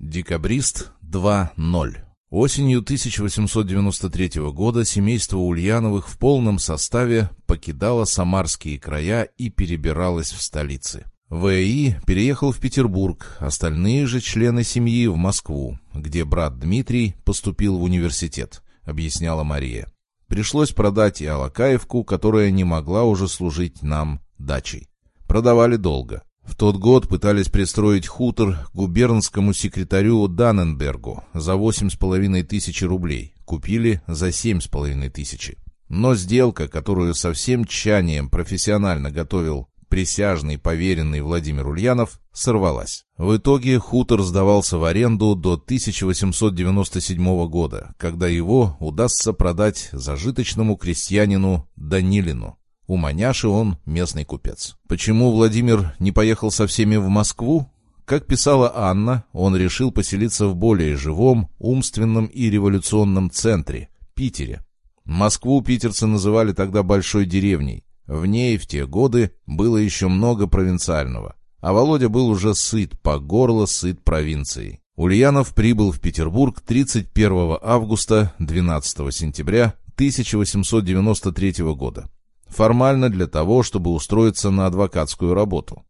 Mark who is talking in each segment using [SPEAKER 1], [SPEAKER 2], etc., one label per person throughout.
[SPEAKER 1] Декабрист 2.0 Осенью 1893 года семейство Ульяновых в полном составе покидало самарские края и перебиралось в столицы. В.И. переехал в Петербург, остальные же члены семьи в Москву, где брат Дмитрий поступил в университет, объясняла Мария. Пришлось продать и Алакаевку, которая не могла уже служить нам дачей. Продавали долго. В тот год пытались пристроить хутор губернскому секретарю Данненбергу за восемь с половиной тысячи рублей. Купили за семь с половиной тысячи. Но сделка, которую со всем тщанием профессионально готовил присяжный поверенный Владимир Ульянов, сорвалась. В итоге хутор сдавался в аренду до 1897 года, когда его удастся продать зажиточному крестьянину Данилину. У маняши он местный купец. Почему Владимир не поехал со всеми в Москву? Как писала Анна, он решил поселиться в более живом, умственном и революционном центре – Питере. Москву питерцы называли тогда большой деревней. В ней в те годы было еще много провинциального. А Володя был уже сыт, по горло сыт провинцией. Ульянов прибыл в Петербург 31 августа 12 сентября 1893 года формально для того, чтобы устроиться на адвокатскую работу.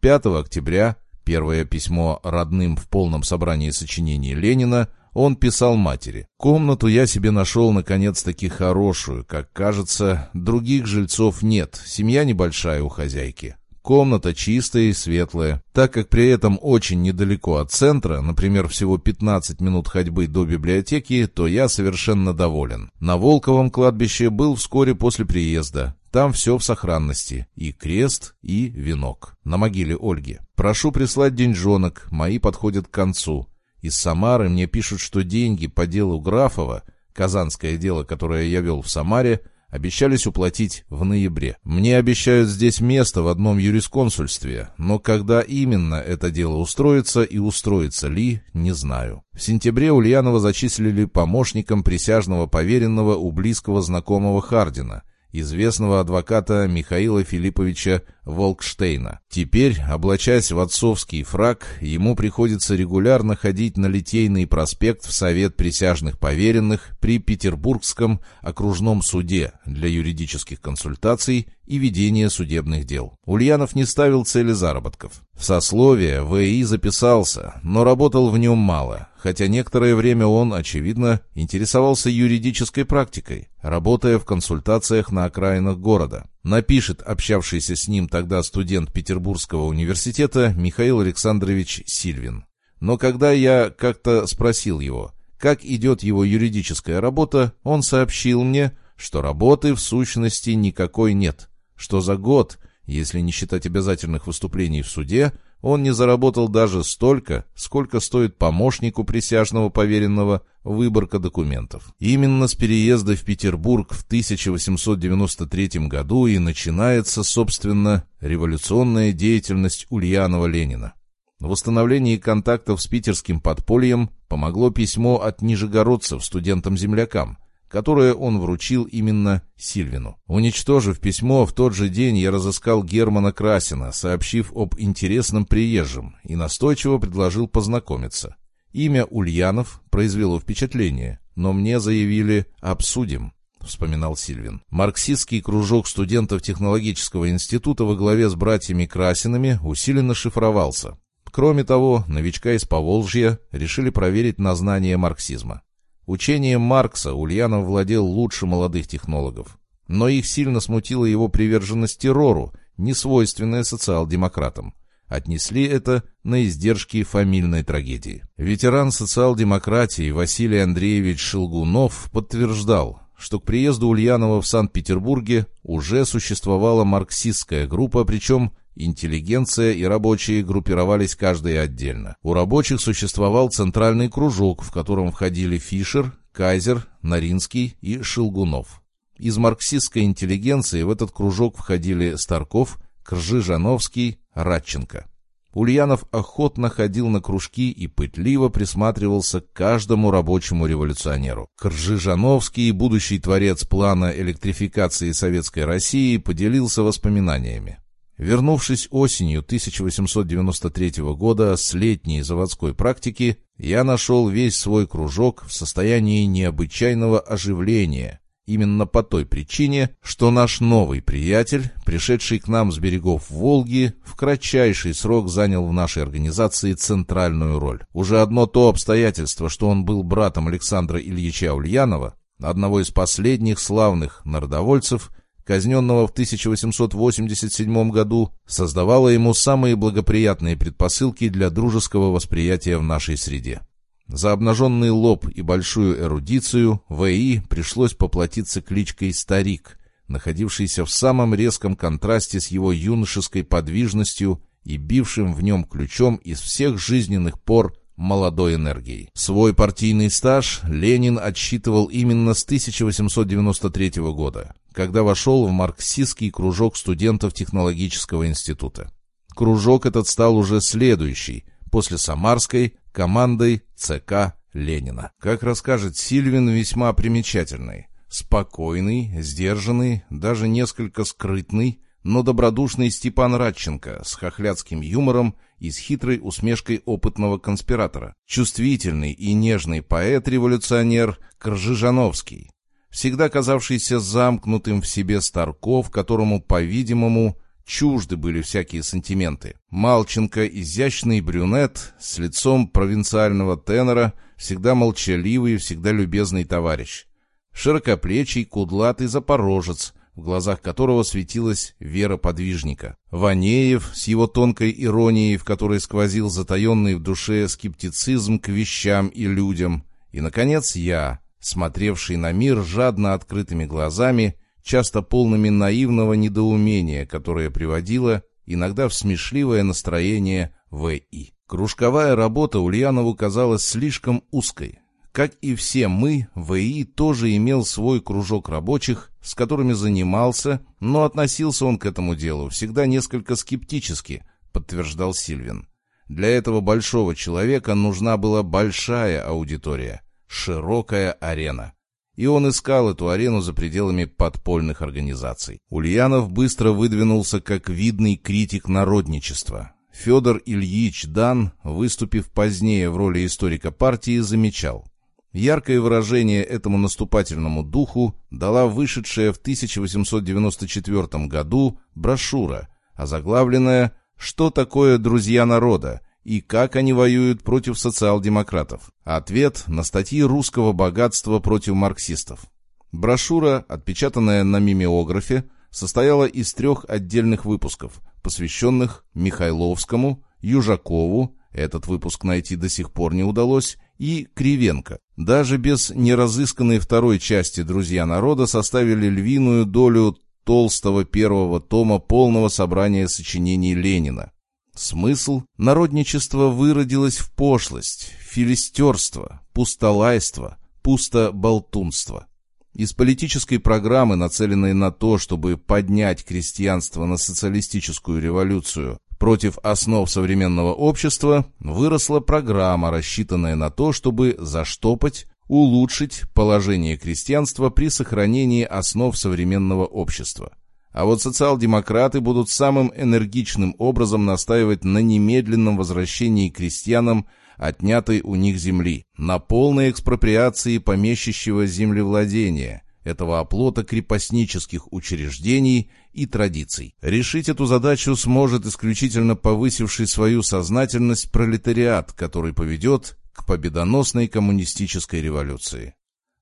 [SPEAKER 1] 5 октября, первое письмо родным в полном собрании сочинений Ленина, он писал матери. «Комнату я себе нашел, наконец-таки, хорошую. Как кажется, других жильцов нет, семья небольшая у хозяйки. Комната чистая и светлая. Так как при этом очень недалеко от центра, например, всего 15 минут ходьбы до библиотеки, то я совершенно доволен. На Волковом кладбище был вскоре после приезда. Там все в сохранности. И крест, и венок. На могиле Ольги. Прошу прислать деньжонок, мои подходят к концу. Из Самары мне пишут, что деньги по делу Графова, казанское дело, которое я вел в Самаре, Обещались уплатить в ноябре. Мне обещают здесь место в одном юрисконсульстве, но когда именно это дело устроится и устроится ли, не знаю. В сентябре Ульянова зачислили помощником присяжного поверенного у близкого знакомого Хардина – известного адвоката Михаила Филипповича Волкштейна. Теперь, облачаясь в отцовский фраг, ему приходится регулярно ходить на Литейный проспект в Совет присяжных поверенных при Петербургском окружном суде для юридических консультаций и ведения судебных дел. Ульянов не ставил цели заработков. В сословие ВИ записался, но работал в нем мало, хотя некоторое время он, очевидно, интересовался юридической практикой, работая в консультациях на окраинах города. Напишет общавшийся с ним тогда студент Петербургского университета Михаил Александрович Сильвин. Но когда я как-то спросил его, как идет его юридическая работа, он сообщил мне, что работы в сущности никакой нет – что за год, если не считать обязательных выступлений в суде, он не заработал даже столько, сколько стоит помощнику присяжного поверенного выборка документов. Именно с переезда в Петербург в 1893 году и начинается, собственно, революционная деятельность Ульянова-Ленина. В восстановлении контактов с питерским подпольем помогло письмо от нижегородцев студентам-землякам, которое он вручил именно Сильвину. Уничтожив письмо, в тот же день я разыскал Германа Красина, сообщив об интересном приезжем, и настойчиво предложил познакомиться. Имя Ульянов произвело впечатление, но мне заявили «обсудим», — вспоминал Сильвин. Марксистский кружок студентов технологического института во главе с братьями Красинами усиленно шифровался. Кроме того, новичка из Поволжья решили проверить на знание марксизма. Учением Маркса Ульянов владел лучше молодых технологов. Но их сильно смутила его приверженность террору, несвойственная социал-демократам. Отнесли это на издержки фамильной трагедии. Ветеран социал-демократии Василий Андреевич Шелгунов подтверждал, что к приезду Ульянова в Санкт-Петербурге уже существовала марксистская группа, причем Интеллигенция и рабочие группировались каждый отдельно. У рабочих существовал центральный кружок, в котором входили Фишер, Кайзер, Наринский и Шелгунов. Из марксистской интеллигенции в этот кружок входили Старков, Кржижановский, Радченко. Ульянов охотно ходил на кружки и пытливо присматривался к каждому рабочему революционеру. Кржижановский, будущий творец плана электрификации Советской России, поделился воспоминаниями. Вернувшись осенью 1893 года с летней заводской практики, я нашел весь свой кружок в состоянии необычайного оживления, именно по той причине, что наш новый приятель, пришедший к нам с берегов Волги, в кратчайший срок занял в нашей организации центральную роль. Уже одно то обстоятельство, что он был братом Александра Ильича Ульянова, одного из последних славных народовольцев, казненного в 1887 году, создавала ему самые благоприятные предпосылки для дружеского восприятия в нашей среде. За обнаженный лоб и большую эрудицию В.И. пришлось поплатиться кличкой «Старик», находившийся в самом резком контрасте с его юношеской подвижностью и бившим в нем ключом из всех жизненных пор молодой энергией. Свой партийный стаж Ленин отсчитывал именно с 1893 года, когда вошел в марксистский кружок студентов технологического института. Кружок этот стал уже следующий, после Самарской, командой ЦК Ленина. Как расскажет Сильвин, весьма примечательный. Спокойный, сдержанный, даже несколько скрытный, но добродушный Степан Радченко с хохлядским юмором и с хитрой усмешкой опытного конспиратора. Чувствительный и нежный поэт-революционер Кржижановский, всегда казавшийся замкнутым в себе Старков, которому, по-видимому, чужды были всякие сантименты. Малченко, изящный брюнет, с лицом провинциального тенора, всегда молчаливый и всегда любезный товарищ. Широкоплечий, кудлатый запорожец — в глазах которого светилась вера подвижника. Ванеев с его тонкой иронией, в которой сквозил затаенный в душе скептицизм к вещам и людям. И, наконец, я, смотревший на мир жадно открытыми глазами, часто полными наивного недоумения, которое приводило иногда в смешливое настроение В.И. Кружковая работа Ульянову казалась слишком узкой. Как и все мы, ВИ тоже имел свой кружок рабочих, с которыми занимался, но относился он к этому делу всегда несколько скептически, подтверждал Сильвин. Для этого большого человека нужна была большая аудитория, широкая арена. И он искал эту арену за пределами подпольных организаций. Ульянов быстро выдвинулся как видный критик народничества. Федор Ильич Дан, выступив позднее в роли историка партии, замечал – Яркое выражение этому наступательному духу дала вышедшая в 1894 году брошюра, озаглавленная «Что такое друзья народа?» И как они воюют против социал-демократов. Ответ на статьи русского богатства против марксистов. Брошюра, отпечатанная на мимеографе, состояла из трех отдельных выпусков, посвященных Михайловскому, Южакову, этот выпуск найти до сих пор не удалось, и Кривенко. Даже без неразысканной второй части «Друзья народа» составили львиную долю толстого первого тома полного собрания сочинений Ленина. Смысл народничества выродилось в пошлость, филистерство, пустолайство, пустоболтунство. Из политической программы, нацеленной на то, чтобы поднять крестьянство на социалистическую революцию, Против основ современного общества выросла программа, рассчитанная на то, чтобы заштопать, улучшить положение крестьянства при сохранении основ современного общества. А вот социал-демократы будут самым энергичным образом настаивать на немедленном возвращении крестьянам отнятой у них земли, на полной экспроприации помещащего землевладения, этого оплота крепостнических учреждений и традиций. Решить эту задачу сможет исключительно повысивший свою сознательность пролетариат, который поведет к победоносной коммунистической революции.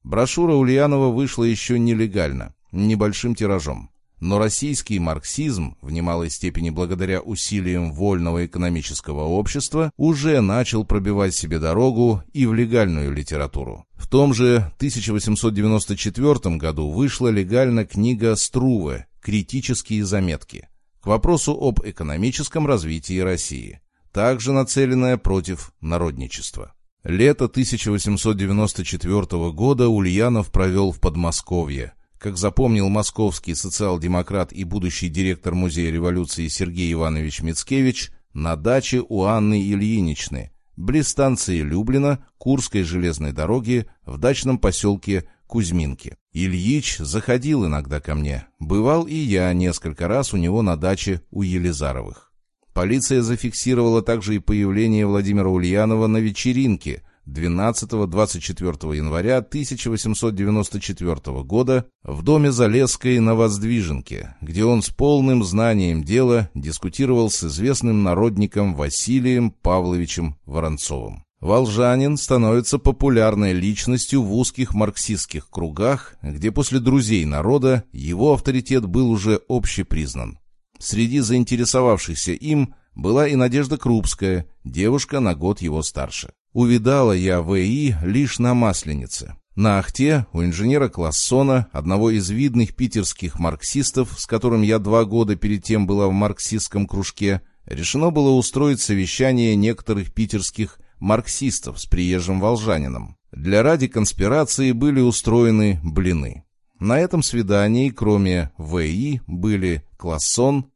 [SPEAKER 1] Брошюра Ульянова вышла еще нелегально, небольшим тиражом. Но российский марксизм, в немалой степени благодаря усилиям вольного экономического общества, уже начал пробивать себе дорогу и в легальную литературу. В том же 1894 году вышла легально книга Струве «Критические заметки» к вопросу об экономическом развитии России, также нацеленная против народничества. Лето 1894 года Ульянов провел в Подмосковье, как запомнил московский социал-демократ и будущий директор Музея революции Сергей Иванович Мицкевич, на даче у Анны Ильиничны, близ станции Люблина, Курской железной дороги, в дачном поселке Кузьминки. Ильич заходил иногда ко мне. Бывал и я несколько раз у него на даче у Елизаровых. Полиция зафиксировала также и появление Владимира Ульянова на вечеринке 12-24 января 1894 года в доме Залесской на Воздвиженке, где он с полным знанием дела дискутировал с известным народником Василием Павловичем Воронцовым. Волжанин становится популярной личностью в узких марксистских кругах, где после друзей народа его авторитет был уже общепризнан. Среди заинтересовавшихся им была и Надежда Крупская, девушка на год его старше. Увидала я В.И. лишь на Масленице. На Ахте у инженера Классона, одного из видных питерских марксистов, с которым я два года перед тем была в марксистском кружке, решено было устроить совещание некоторых питерских марксистов с приезжим волжанином. Для ради конспирации были устроены блины. На этом свидании, кроме В.И., были Классон,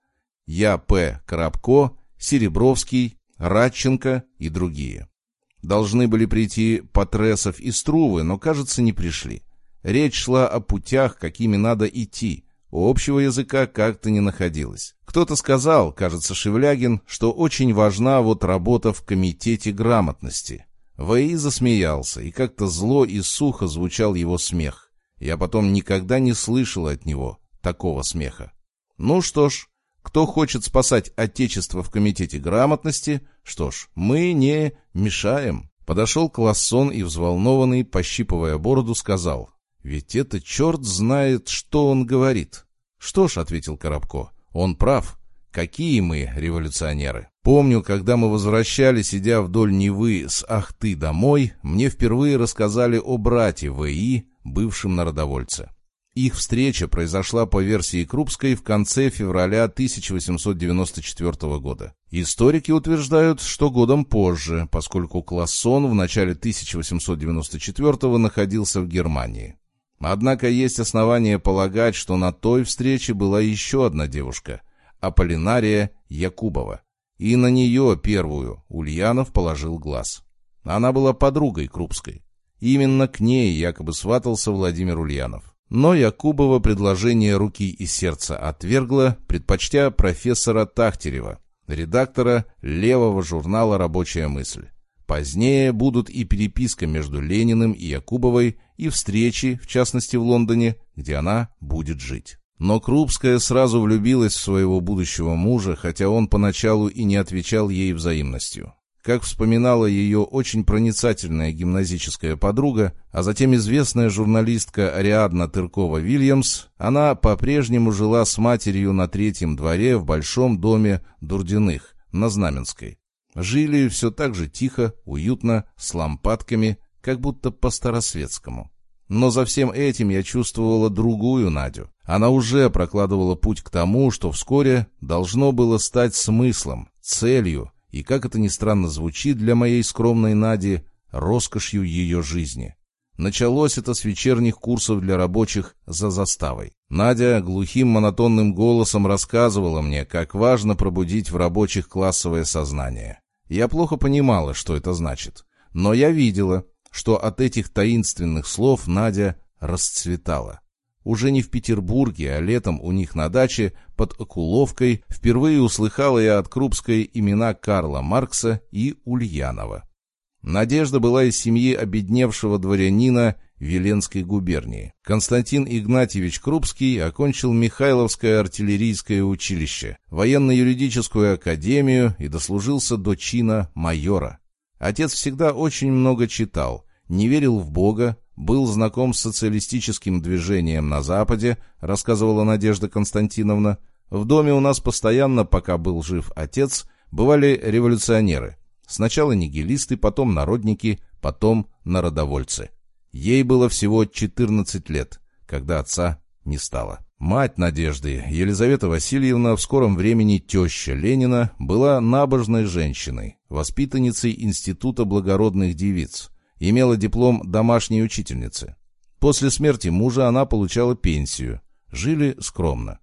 [SPEAKER 1] Я. П. Коробко, Серебровский, Радченко и другие. Должны были прийти Патресов и Струвы, но, кажется, не пришли. Речь шла о путях, какими надо идти. Общего языка как-то не находилось. Кто-то сказал, кажется, Шевлягин, что очень важна вот работа в комитете грамотности. ВАИ засмеялся, и как-то зло и сухо звучал его смех. Я потом никогда не слышал от него такого смеха. Ну что ж, кто хочет спасать Отечество в комитете грамотности, что ж, мы не мешаем. Подошел Классон и, взволнованный, пощипывая бороду, сказал, «Ведь это черт знает, что он говорит». «Что ж», — ответил Коробко, — «он прав. Какие мы революционеры!» Помню, когда мы возвращались, идя вдоль Невы с Ахты домой, мне впервые рассказали о брате В.И., бывшем народовольце. Их встреча произошла по версии Крупской в конце февраля 1894 года. Историки утверждают, что годом позже, поскольку Классон в начале 1894 находился в Германии. Однако есть основания полагать, что на той встрече была еще одна девушка – Аполлинария Якубова. И на нее первую Ульянов положил глаз. Она была подругой Крупской. Именно к ней якобы сватался Владимир Ульянов. Но Якубова предложение руки и сердца отвергла, предпочтя профессора Тахтерева, редактора левого журнала «Рабочая мысль». Позднее будут и переписка между Лениным и Якубовой, и встречи, в частности в Лондоне, где она будет жить. Но Крупская сразу влюбилась в своего будущего мужа, хотя он поначалу и не отвечал ей взаимностью. Как вспоминала ее очень проницательная гимназическая подруга, а затем известная журналистка Ариадна Тыркова-Вильямс, она по-прежнему жила с матерью на третьем дворе в большом доме Дурдиных на Знаменской. Жили все так же тихо, уютно, с лампадками, как будто по-старосветскому. Но за всем этим я чувствовала другую Надю. Она уже прокладывала путь к тому, что вскоре должно было стать смыслом, целью, и, как это ни странно звучит для моей скромной Нади, роскошью ее жизни. Началось это с вечерних курсов для рабочих за заставой. Надя глухим монотонным голосом рассказывала мне, как важно пробудить в рабочих классовое сознание. Я плохо понимала, что это значит. Но я видела, что от этих таинственных слов Надя расцветала. Уже не в Петербурге, а летом у них на даче под Окуловкой впервые услыхала я от Крупской имена Карла Маркса и Ульянова. Надежда была из семьи обедневшего дворянина Веленской губернии. Константин Игнатьевич Крупский окончил Михайловское артиллерийское училище, военно-юридическую академию и дослужился до чина майора. Отец всегда очень много читал, не верил в Бога, был знаком с социалистическим движением на Западе, рассказывала Надежда Константиновна. В доме у нас постоянно, пока был жив отец, бывали революционеры. Сначала нигилисты, потом народники, потом народовольцы. Ей было всего 14 лет, когда отца не стало. Мать Надежды, Елизавета Васильевна, в скором времени теща Ленина, была набожной женщиной, воспитанницей Института благородных девиц, имела диплом домашней учительницы. После смерти мужа она получала пенсию. Жили скромно.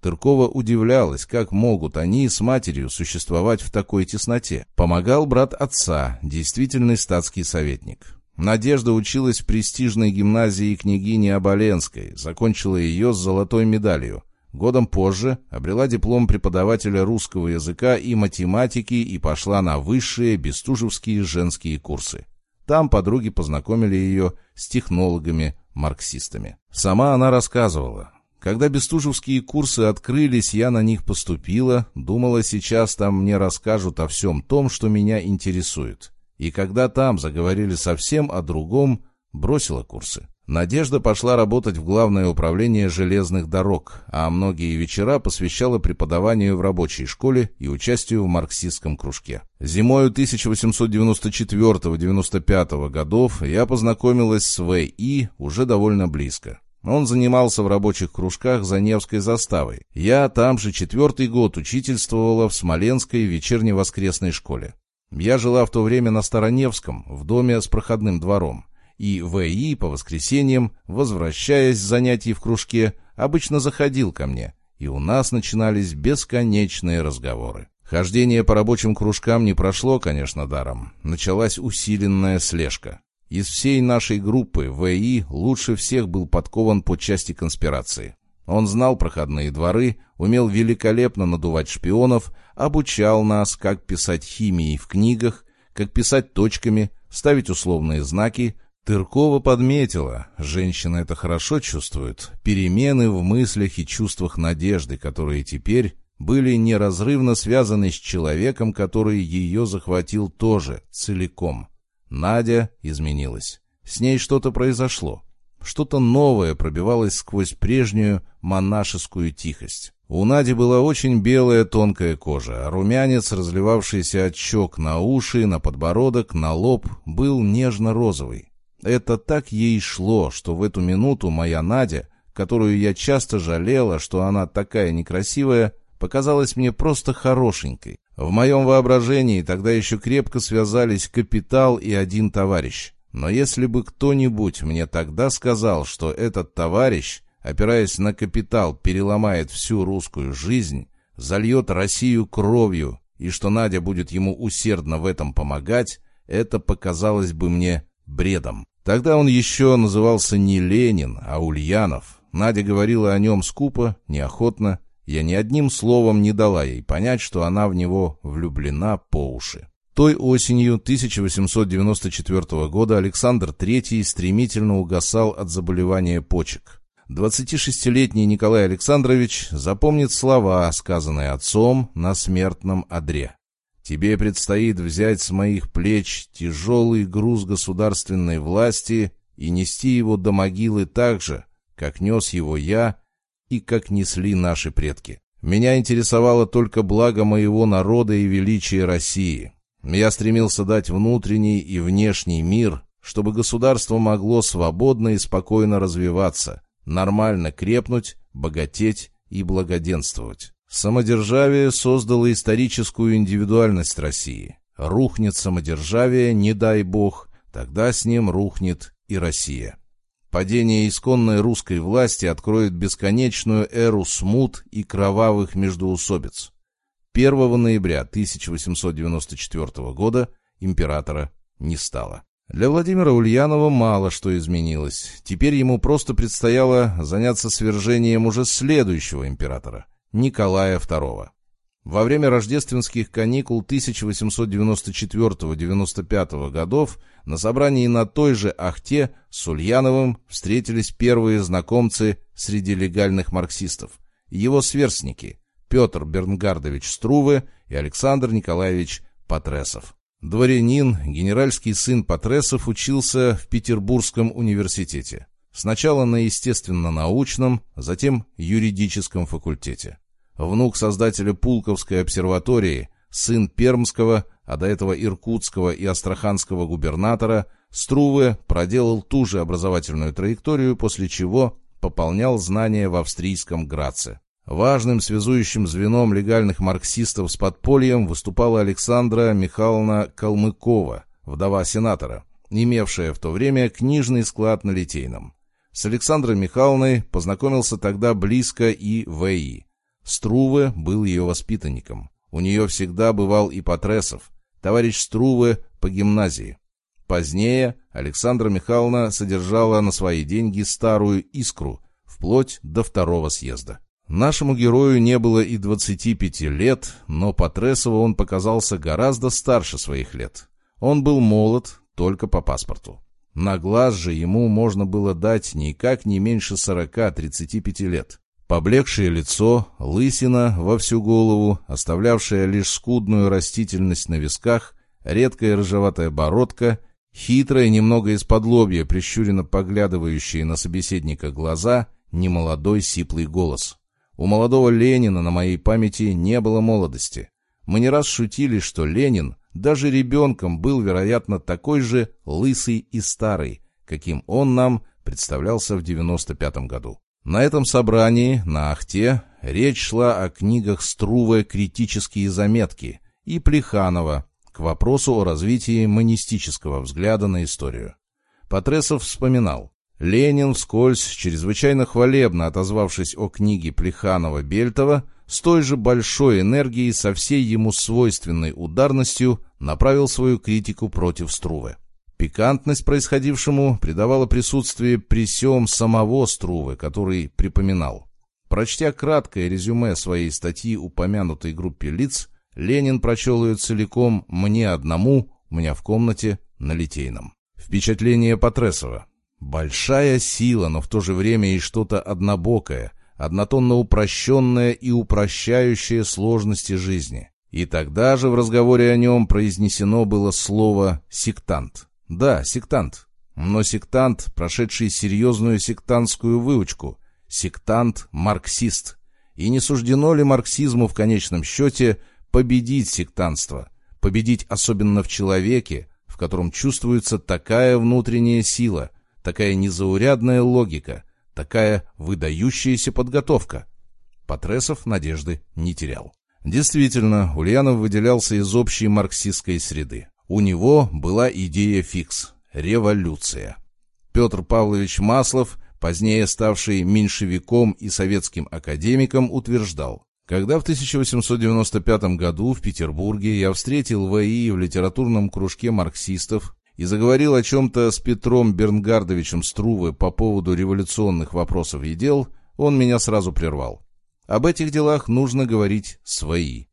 [SPEAKER 1] Тыркова удивлялась, как могут они с матерью существовать в такой тесноте. Помогал брат отца, действительный статский советник. Надежда училась в престижной гимназии княгини Оболенской, закончила ее с золотой медалью. Годом позже обрела диплом преподавателя русского языка и математики и пошла на высшие бестужевские женские курсы. Там подруги познакомили ее с технологами-марксистами. Сама она рассказывала. Когда бестужевские курсы открылись, я на них поступила, думала, сейчас там мне расскажут о всем том, что меня интересует. И когда там заговорили совсем о другом, бросила курсы. Надежда пошла работать в Главное управление железных дорог, а многие вечера посвящала преподаванию в рабочей школе и участию в марксистском кружке. Зимою 1894-95 годов я познакомилась с В.И. уже довольно близко. Он занимался в рабочих кружках за Невской заставой. Я там же четвертый год учительствовала в Смоленской вечерне-воскресной школе. Я жила в то время на Староневском, в доме с проходным двором и В.И. по воскресеньям, возвращаясь с занятий в кружке, обычно заходил ко мне, и у нас начинались бесконечные разговоры. Хождение по рабочим кружкам не прошло, конечно, даром. Началась усиленная слежка. Из всей нашей группы В.И. лучше всех был подкован по части конспирации. Он знал проходные дворы, умел великолепно надувать шпионов, обучал нас, как писать химией в книгах, как писать точками, ставить условные знаки, Тыркова подметила, женщина это хорошо чувствует, перемены в мыслях и чувствах надежды, которые теперь были неразрывно связаны с человеком, который ее захватил тоже, целиком. Надя изменилась. С ней что-то произошло. Что-то новое пробивалось сквозь прежнюю монашескую тихость. У Нади была очень белая тонкая кожа, а румянец, разливавшийся от щек на уши, на подбородок, на лоб, был нежно-розовый. Это так ей шло, что в эту минуту моя Надя, которую я часто жалела, что она такая некрасивая, показалась мне просто хорошенькой. В моем воображении тогда еще крепко связались капитал и один товарищ. Но если бы кто-нибудь мне тогда сказал, что этот товарищ, опираясь на капитал, переломает всю русскую жизнь, зальет Россию кровью, и что Надя будет ему усердно в этом помогать, это показалось бы мне бредом. Тогда он еще назывался не Ленин, а Ульянов. Надя говорила о нем скупо, неохотно. Я ни одним словом не дала ей понять, что она в него влюблена по уши. Той осенью 1894 года Александр III стремительно угасал от заболевания почек. 26-летний Николай Александрович запомнит слова, сказанные отцом на смертном одре. Тебе предстоит взять с моих плеч тяжелый груз государственной власти и нести его до могилы так же, как нес его я и как несли наши предки. Меня интересовало только благо моего народа и величие России. Я стремился дать внутренний и внешний мир, чтобы государство могло свободно и спокойно развиваться, нормально крепнуть, богатеть и благоденствовать. Самодержавие создало историческую индивидуальность России. Рухнет самодержавие, не дай бог, тогда с ним рухнет и Россия. Падение исконной русской власти откроет бесконечную эру смут и кровавых междоусобиц. 1 ноября 1894 года императора не стало. Для Владимира Ульянова мало что изменилось. Теперь ему просто предстояло заняться свержением уже следующего императора – Николая II. Во время рождественских каникул 1894-95 годов на собрании на той же Ахте с Ульяновым встретились первые знакомцы среди легальных марксистов, его сверстники Петр Бернгардович Струве и Александр Николаевич Патресов. Дворянин, генеральский сын Патресов учился в Петербургском университете. Сначала на естественно-научном, затем юридическом факультете внук создателя Пулковской обсерватории, сын пермского, а до этого иркутского и астраханского губернатора, Струве проделал ту же образовательную траекторию, после чего пополнял знания в австрийском Граце. Важным связующим звеном легальных марксистов с подпольем выступала Александра Михайловна Калмыкова, вдова сенатора, имевшая в то время книжный склад на Литейном. С Александрой Михайловной познакомился тогда близко и В.И. Струве был ее воспитанником. У нее всегда бывал и Патресов, товарищ Струве по гимназии. Позднее Александра Михайловна содержала на свои деньги старую «Искру», вплоть до второго съезда. Нашему герою не было и 25 лет, но по Тресову он показался гораздо старше своих лет. Он был молод только по паспорту. На глаз же ему можно было дать никак не меньше 40-35 лет. Поблекшее лицо, лысина во всю голову, оставлявшая лишь скудную растительность на висках, редкая рыжеватая бородка, хитрая, немного из-под лобья, прищуренно поглядывающие на собеседника глаза, немолодой сиплый голос. У молодого Ленина на моей памяти не было молодости. Мы не раз шутили, что Ленин даже ребенком был, вероятно, такой же лысый и старый, каким он нам представлялся в 95 году. На этом собрании, на Ахте, речь шла о книгах Струве «Критические заметки» и Плеханова к вопросу о развитии монистического взгляда на историю. Патресов вспоминал, Ленин вскользь, чрезвычайно хвалебно отозвавшись о книге Плеханова-Бельтова, с той же большой энергией, со всей ему свойственной ударностью, направил свою критику против Струве. Пикантность происходившему придавало присутствие при сём самого Струве, который припоминал. Прочтя краткое резюме своей статьи упомянутой группе лиц, Ленин прочел ее целиком «мне одному», у меня в комнате, на Литейном. Впечатление Патресова. Большая сила, но в то же время и что-то однобокое – однотонно упрощенное и упрощающее сложности жизни. И тогда же в разговоре о нем произнесено было слово «сектант». Да, сектант. Но сектант, прошедший серьезную сектантскую выучку. Сектант-марксист. И не суждено ли марксизму в конечном счете победить сектантство? Победить особенно в человеке, в котором чувствуется такая внутренняя сила, такая незаурядная логика – Такая выдающаяся подготовка. Патресов надежды не терял. Действительно, Ульянов выделялся из общей марксистской среды. У него была идея фикс – революция. Петр Павлович Маслов, позднее ставший меньшевиком и советским академиком, утверждал, когда в 1895 году в Петербурге я встретил ВИ в литературном кружке марксистов, и заговорил о чем-то с Петром Бернгардовичем Струве по поводу революционных вопросов и дел, он меня сразу прервал. Об этих делах нужно говорить свои.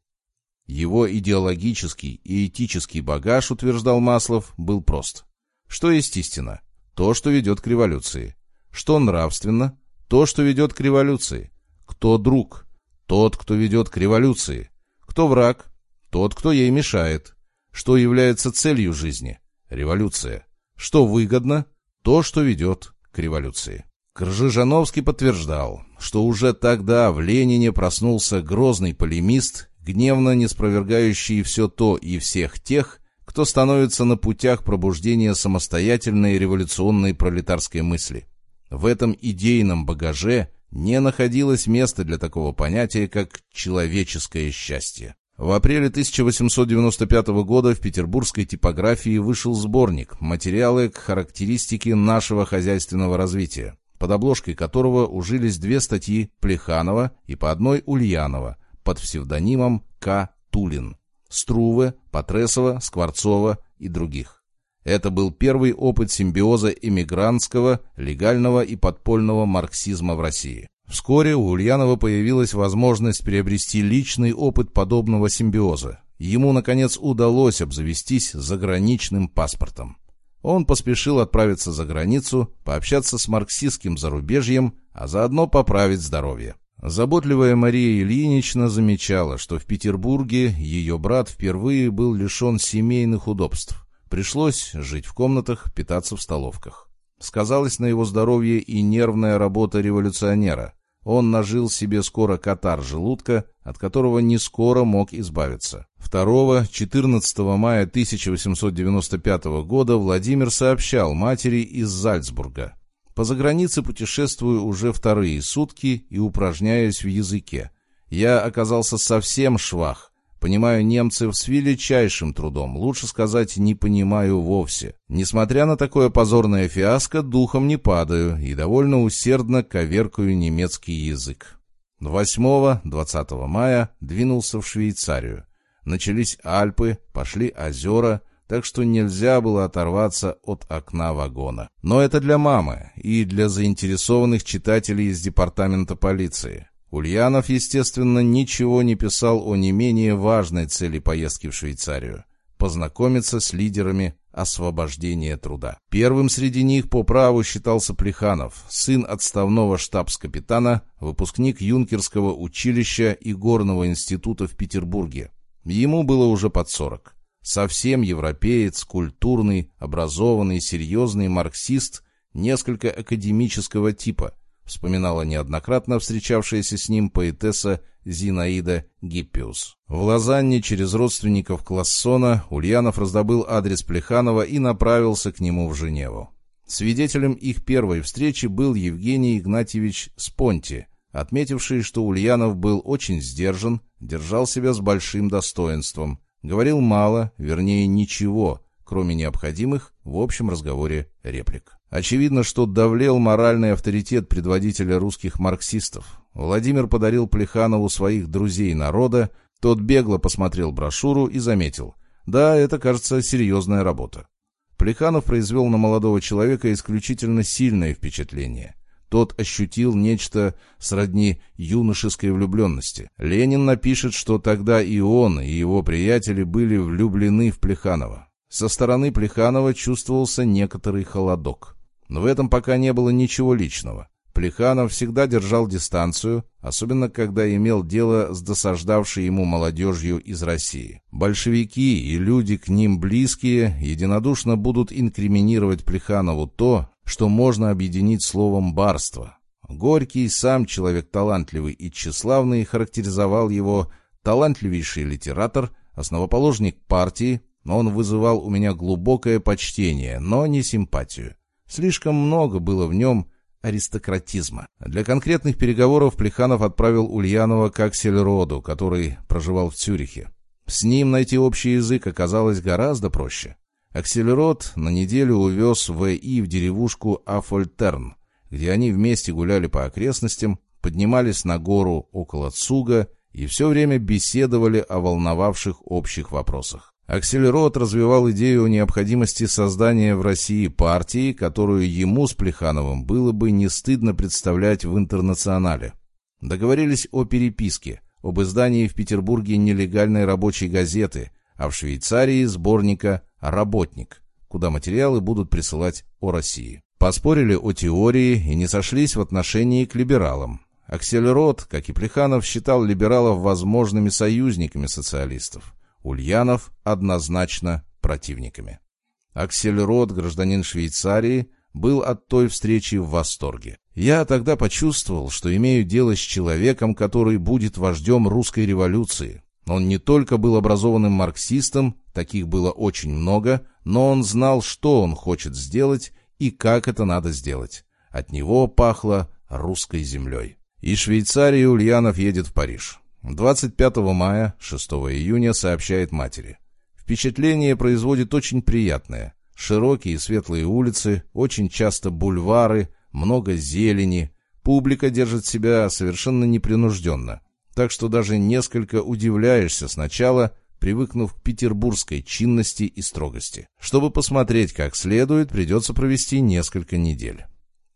[SPEAKER 1] Его идеологический и этический багаж, утверждал Маслов, был прост. Что есть истина? То, что ведет к революции. Что нравственно? То, что ведет к революции. Кто друг? Тот, кто ведет к революции. Кто враг? Тот, кто ей мешает. Что является целью жизни? Революция. Что выгодно? То, что ведет к революции. Кржижановский подтверждал, что уже тогда в Ленине проснулся грозный полемист, гневно не спровергающий все то и всех тех, кто становится на путях пробуждения самостоятельной революционной пролетарской мысли. В этом идейном багаже не находилось места для такого понятия, как «человеческое счастье». В апреле 1895 года в петербургской типографии вышел сборник «Материалы к характеристике нашего хозяйственного развития», под обложкой которого ужились две статьи Плеханова и по одной Ульянова под псевдонимом К. Тулин, Струве, Патресова, Скворцова и других. Это был первый опыт симбиоза эмигрантского, легального и подпольного марксизма в России. Вскоре у Ульянова появилась возможность приобрести личный опыт подобного симбиоза. Ему, наконец, удалось обзавестись заграничным паспортом. Он поспешил отправиться за границу, пообщаться с марксистским зарубежьем, а заодно поправить здоровье. Заботливая Мария Ильинична замечала, что в Петербурге ее брат впервые был лишен семейных удобств. Пришлось жить в комнатах, питаться в столовках. Сказалась на его здоровье и нервная работа революционера. Он нажил себе скоро катар желудка, от которого не скоро мог избавиться. 2-14 мая 1895 года Владимир сообщал матери из Зальцбурга. «По загранице путешествую уже вторые сутки и упражняюсь в языке. Я оказался совсем швах, Понимаю немцев с величайшим трудом, лучше сказать, не понимаю вовсе. Несмотря на такое позорное фиаско, духом не падаю и довольно усердно коверкаю немецкий язык. 8-20 мая двинулся в Швейцарию. Начались Альпы, пошли озера, так что нельзя было оторваться от окна вагона. Но это для мамы и для заинтересованных читателей из департамента полиции. Ульянов, естественно, ничего не писал о не менее важной цели поездки в Швейцарию – познакомиться с лидерами освобождения труда. Первым среди них по праву считался Плеханов, сын отставного штабс-капитана, выпускник юнкерского училища и горного института в Петербурге. Ему было уже под сорок. Совсем европеец, культурный, образованный, серьезный марксист, несколько академического типа, вспоминала неоднократно встречавшаяся с ним поэтесса Зинаида Гиппиус. В Лозанне через родственников Классона Ульянов раздобыл адрес Плеханова и направился к нему в Женеву. Свидетелем их первой встречи был Евгений Игнатьевич Спонти, отметивший, что Ульянов был очень сдержан, держал себя с большим достоинством, говорил мало, вернее ничего, кроме необходимых в общем разговоре реплик. Очевидно, что давлел моральный авторитет предводителя русских марксистов. Владимир подарил Плеханову своих друзей народа, тот бегло посмотрел брошюру и заметил. Да, это, кажется, серьезная работа. Плеханов произвел на молодого человека исключительно сильное впечатление. Тот ощутил нечто сродни юношеской влюбленности. Ленин напишет, что тогда и он, и его приятели были влюблены в Плеханова. Со стороны Плеханова чувствовался некоторый холодок. Но в этом пока не было ничего личного. Плеханов всегда держал дистанцию, особенно когда имел дело с досаждавшей ему молодежью из России. Большевики и люди к ним близкие единодушно будут инкриминировать Плеханову то, что можно объединить словом «барство». Горький, сам человек талантливый и тщеславный, характеризовал его талантливейший литератор, основоположник партии, но он вызывал у меня глубокое почтение, но не симпатию. Слишком много было в нем аристократизма. Для конкретных переговоров Плеханов отправил Ульянова к Аксельроду, который проживал в Цюрихе. С ним найти общий язык оказалось гораздо проще. Аксельрод на неделю увез В.И. в деревушку Афольтерн, где они вместе гуляли по окрестностям, поднимались на гору около Цуга и все время беседовали о волновавших общих вопросах. Акселерот развивал идею о необходимости создания в России партии, которую ему с Плехановым было бы не стыдно представлять в интернационале. Договорились о переписке, об издании в Петербурге нелегальной рабочей газеты, а в Швейцарии сборника «Работник», куда материалы будут присылать о России. Поспорили о теории и не сошлись в отношении к либералам. Акселерот, как и Плеханов, считал либералов возможными союзниками социалистов. Ульянов однозначно противниками. Аксельрод, гражданин Швейцарии, был от той встречи в восторге. Я тогда почувствовал, что имею дело с человеком, который будет вождем русской революции. Он не только был образованным марксистом, таких было очень много, но он знал, что он хочет сделать и как это надо сделать. От него пахло русской землей. Из Швейцарии Ульянов едет в Париж. 25 мая, 6 июня сообщает матери. Впечатление производит очень приятное. Широкие светлые улицы, очень часто бульвары, много зелени. Публика держит себя совершенно непринужденно. Так что даже несколько удивляешься сначала, привыкнув к петербургской чинности и строгости. Чтобы посмотреть как следует, придется провести несколько недель.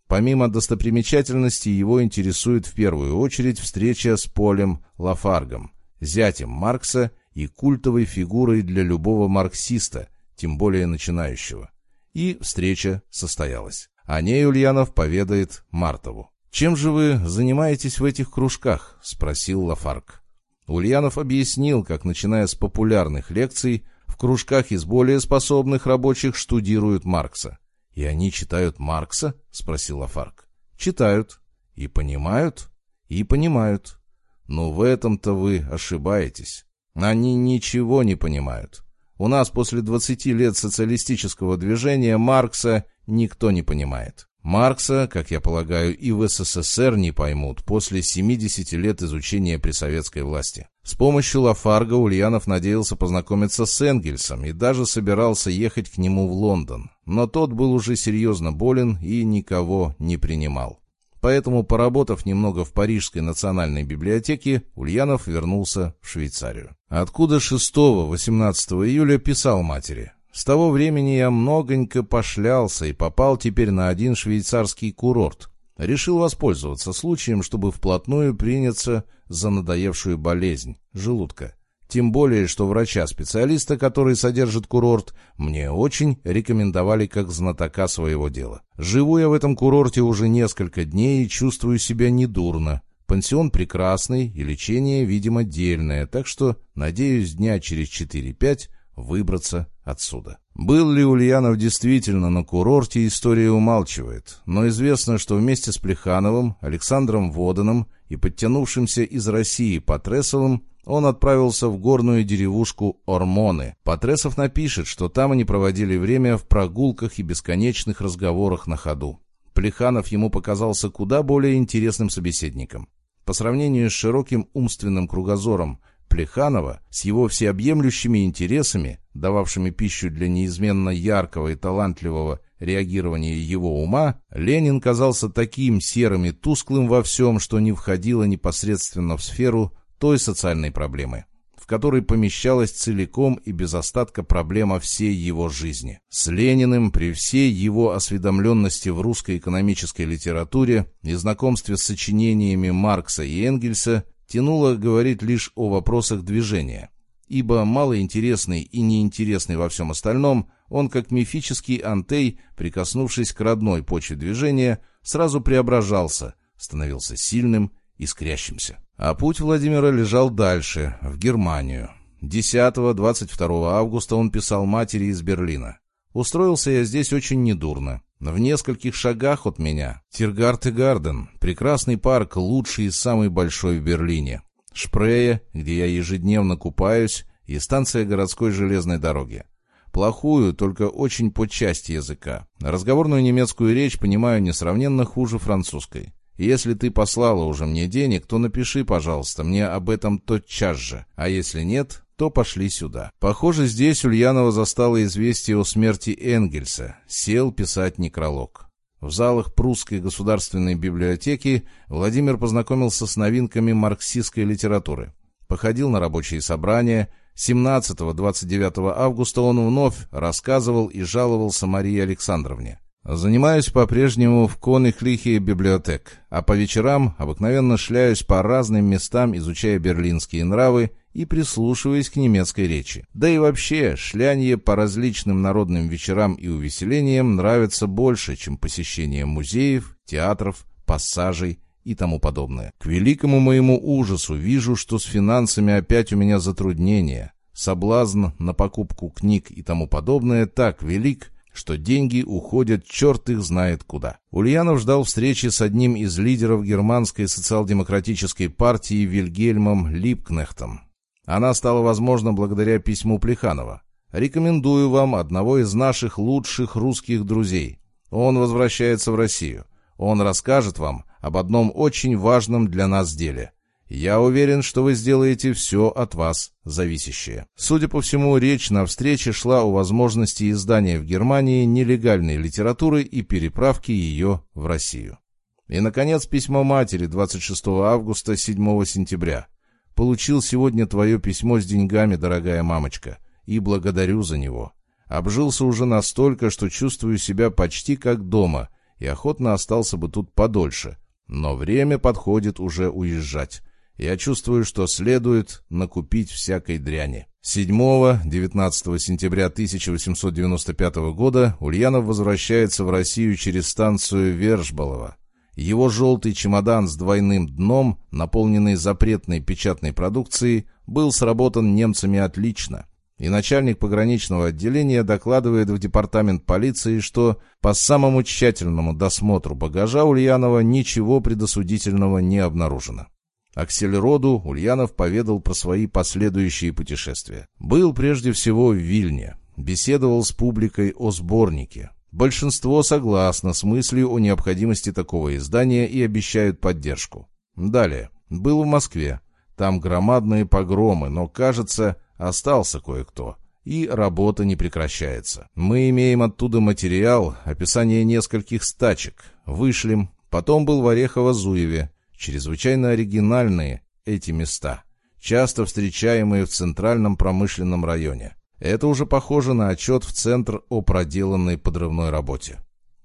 [SPEAKER 1] Помимо достопримечательностей, его интересует в первую очередь встреча с Полем Лафаргом, зятем Маркса и культовой фигурой для любого марксиста, тем более начинающего. И встреча состоялась. О ней Ульянов поведает Мартову. «Чем же вы занимаетесь в этих кружках?» — спросил Лафарг. Ульянов объяснил, как, начиная с популярных лекций, в кружках из более способных рабочих штудируют Маркса. «И они читают Маркса?» — спросил Лафарг. «Читают. И понимают?» «И понимают. Но в этом-то вы ошибаетесь. Они ничего не понимают. У нас после 20 лет социалистического движения Маркса никто не понимает. Маркса, как я полагаю, и в СССР не поймут после 70 лет изучения при советской власти. С помощью Лафарга Ульянов надеялся познакомиться с Энгельсом и даже собирался ехать к нему в Лондон. Но тот был уже серьезно болен и никого не принимал. Поэтому, поработав немного в Парижской национальной библиотеке, Ульянов вернулся в Швейцарию. Откуда 6-18 июля писал матери. С того времени я многонько пошлялся и попал теперь на один швейцарский курорт. Решил воспользоваться случаем, чтобы вплотную приняться за надоевшую болезнь – желудка. Тем более, что врача-специалиста, который содержит курорт, мне очень рекомендовали как знатока своего дела. Живу я в этом курорте уже несколько дней и чувствую себя недурно. Пансион прекрасный и лечение, видимо, дельное, так что, надеюсь, дня через 4-5 выбраться отсюда. Был ли Ульянов действительно на курорте, история умалчивает, но известно, что вместе с Плехановым, Александром Воданом и подтянувшимся из России Патресовым он отправился в горную деревушку Ормоны. Патресов напишет, что там они проводили время в прогулках и бесконечных разговорах на ходу. Плеханов ему показался куда более интересным собеседником. По сравнению с широким умственным кругозором Плеханова, с его всеобъемлющими интересами, дававшими пищу для неизменно яркого и талантливого реагирования его ума, Ленин казался таким серым и тусклым во всем, что не входило непосредственно в сферу той социальной проблемы, в которой помещалась целиком и без остатка проблема всей его жизни. С Лениным, при всей его осведомленности в русской экономической литературе и знакомстве с сочинениями Маркса и Энгельса, тянуло говорить лишь о вопросах движения, ибо малоинтересный и неинтересный во всем остальном, он, как мифический антей, прикоснувшись к родной почве движения, сразу преображался, становился сильным, искрящимся. А путь Владимира лежал дальше, в Германию. 10-22 августа он писал матери из Берлина. «Устроился я здесь очень недурно. В нескольких шагах от меня Тиргарт и Гарден, прекрасный парк, лучший и самый большой в Берлине. Шпрее, где я ежедневно купаюсь, и станция городской железной дороги. Плохую, только очень по части языка. Разговорную немецкую речь понимаю несравненно хуже французской. Если ты послала уже мне денег, то напиши, пожалуйста, мне об этом тотчас же. А если нет, то пошли сюда. Похоже, здесь Ульянова застала известие о смерти Энгельса. Сел писать некролог. В залах Прусской государственной библиотеки Владимир познакомился с новинками марксистской литературы. Походил на рабочие собрания. 17-29 августа он вновь рассказывал и жаловался Марии Александровне. Занимаюсь по-прежнему в Конихлихе библиотек, а по вечерам обыкновенно шляюсь по разным местам, изучая берлинские нравы и прислушиваясь к немецкой речи. Да и вообще, шлянье по различным народным вечерам и увеселениям нравится больше, чем посещение музеев, театров, пассажей и тому подобное. К великому моему ужасу вижу, что с финансами опять у меня затруднения. Соблазн на покупку книг и тому подобное так велик, что деньги уходят черт их знает куда. Ульянов ждал встречи с одним из лидеров германской социал-демократической партии Вильгельмом Липкнехтом. Она стала возможна благодаря письму Плеханова. «Рекомендую вам одного из наших лучших русских друзей. Он возвращается в Россию. Он расскажет вам об одном очень важном для нас деле. Я уверен, что вы сделаете все от вас зависящее. Судя по всему, речь на встрече шла о возможности издания в Германии нелегальной литературы и переправки ее в Россию. И, наконец, письмо матери 26 августа 7 сентября. «Получил сегодня твое письмо с деньгами, дорогая мамочка, и благодарю за него. Обжился уже настолько, что чувствую себя почти как дома, и охотно остался бы тут подольше. Но время подходит уже уезжать. Я чувствую, что следует накупить всякой дряни. 7-19 сентября 1895 года Ульянов возвращается в Россию через станцию Вершбалова. Его желтый чемодан с двойным дном, наполненный запретной печатной продукцией, был сработан немцами отлично. И начальник пограничного отделения докладывает в департамент полиции, что по самому тщательному досмотру багажа Ульянова ничего предосудительного не обнаружено. Аксельроду Ульянов поведал про свои последующие путешествия. Был прежде всего в Вильне, беседовал с публикой о сборнике. Большинство согласно с мыслью о необходимости такого издания и обещают поддержку. Далее. Был в Москве. Там громадные погромы, но, кажется, остался кое-кто. И работа не прекращается. Мы имеем оттуда материал, описание нескольких стачек. Вышлем. Потом был в Орехово-Зуеве. Чрезвычайно оригинальные эти места, часто встречаемые в центральном промышленном районе. Это уже похоже на отчет в Центр о проделанной подрывной работе.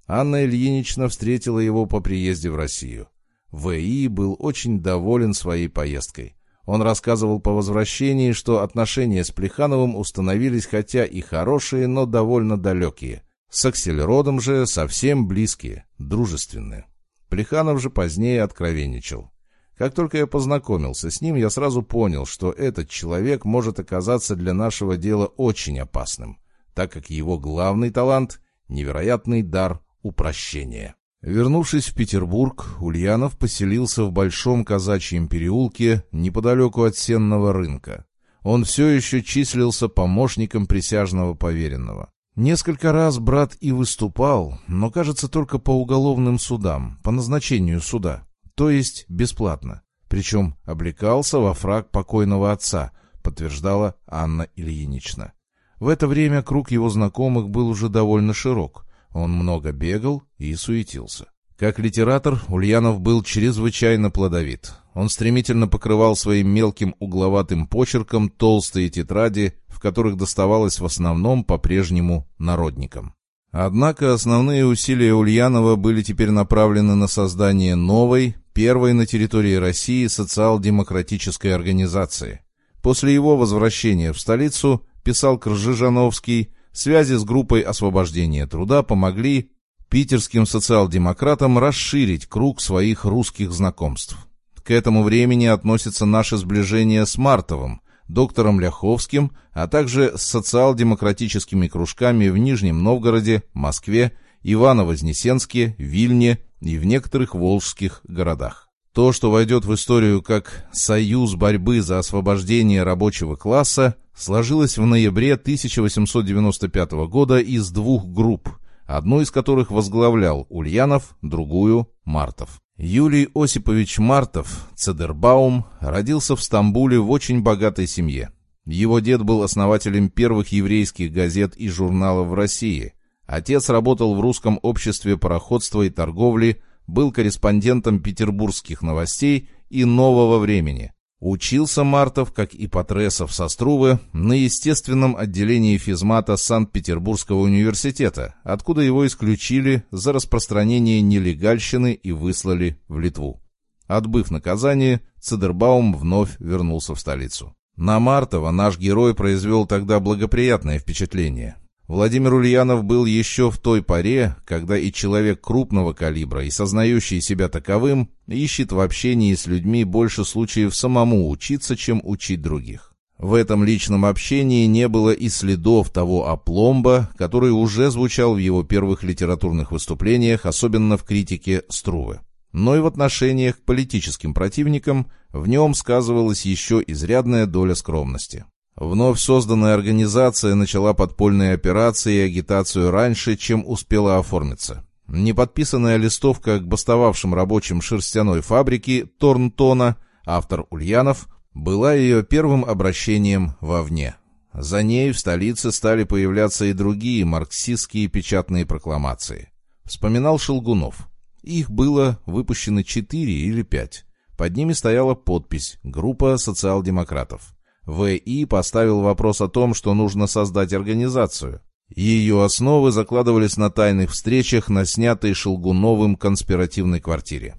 [SPEAKER 1] Анна Ильинична встретила его по приезде в Россию. В.И. был очень доволен своей поездкой. Он рассказывал по возвращении, что отношения с Плехановым установились хотя и хорошие, но довольно далекие. С Аксельродом же совсем близкие, дружественные. Плеханов же позднее откровенничал. Как только я познакомился с ним, я сразу понял, что этот человек может оказаться для нашего дела очень опасным, так как его главный талант — невероятный дар упрощения. Вернувшись в Петербург, Ульянов поселился в Большом Казачьем переулке неподалеку от Сенного рынка. Он все еще числился помощником присяжного поверенного. Несколько раз брат и выступал, но, кажется, только по уголовным судам, по назначению суда то есть бесплатно. Причем облекался во фраг покойного отца, подтверждала Анна Ильинична. В это время круг его знакомых был уже довольно широк. Он много бегал и суетился. Как литератор Ульянов был чрезвычайно плодовит. Он стремительно покрывал своим мелким угловатым почерком толстые тетради, в которых доставалось в основном по-прежнему народникам. Однако основные усилия Ульянова были теперь направлены на создание новой, первой на территории России социал-демократической организации. После его возвращения в столицу, писал Кржижановский, связи с группой освобождения труда помогли питерским социал-демократам расширить круг своих русских знакомств. К этому времени относится наше сближение с Мартовым, доктором Ляховским, а также с социал-демократическими кружками в Нижнем Новгороде, Москве, Ивано-Вознесенске, Вильне и в некоторых волжских городах. То, что войдет в историю как «Союз борьбы за освобождение рабочего класса», сложилось в ноябре 1895 года из двух групп, одну из которых возглавлял Ульянов, другую – Мартов. Юлий Осипович Мартов, Цедербаум, родился в Стамбуле в очень богатой семье. Его дед был основателем первых еврейских газет и журналов в России. Отец работал в русском обществе пароходства и торговли, был корреспондентом петербургских новостей и «Нового времени». Учился Мартов, как и Патресов со Струвы, на естественном отделении физмата Санкт-Петербургского университета, откуда его исключили за распространение нелегальщины и выслали в Литву. Отбыв наказание, Цедербаум вновь вернулся в столицу. На Мартова наш герой произвел тогда благоприятное впечатление. Владимир Ульянов был еще в той поре, когда и человек крупного калибра, и сознающий себя таковым, ищет в общении с людьми больше случаев самому учиться, чем учить других. В этом личном общении не было и следов того опломба, который уже звучал в его первых литературных выступлениях, особенно в критике Струвы. Но и в отношениях к политическим противникам в нем сказывалась еще изрядная доля скромности. Вновь созданная организация начала подпольные операции и агитацию раньше, чем успела оформиться. Неподписанная листовка к бастовавшим рабочим шерстяной фабрики Торнтона, автор Ульянов, была ее первым обращением вовне. За ней в столице стали появляться и другие марксистские печатные прокламации. Вспоминал Шелгунов. Их было выпущено четыре или пять. Под ними стояла подпись «Группа социал-демократов». В.И. поставил вопрос о том, что нужно создать организацию. Ее основы закладывались на тайных встречах на снятой Шелгуновым конспиративной квартире.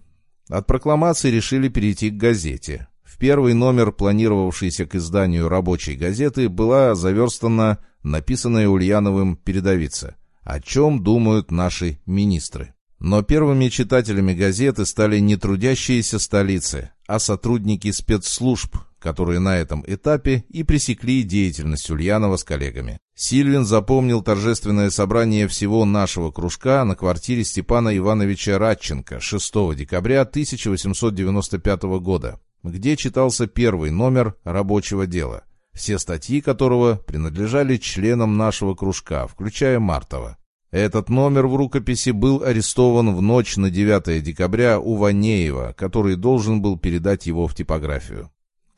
[SPEAKER 1] От прокламации решили перейти к газете. В первый номер, планировавшийся к изданию рабочей газеты, была заверстана написанная Ульяновым передовица «О чем думают наши министры?». Но первыми читателями газеты стали не трудящиеся столицы, а сотрудники спецслужб, которые на этом этапе и пресекли деятельность Ульянова с коллегами. Сильвин запомнил торжественное собрание всего нашего кружка на квартире Степана Ивановича Радченко 6 декабря 1895 года, где читался первый номер рабочего дела, все статьи которого принадлежали членам нашего кружка, включая Мартова. Этот номер в рукописи был арестован в ночь на 9 декабря у Ванеева, который должен был передать его в типографию.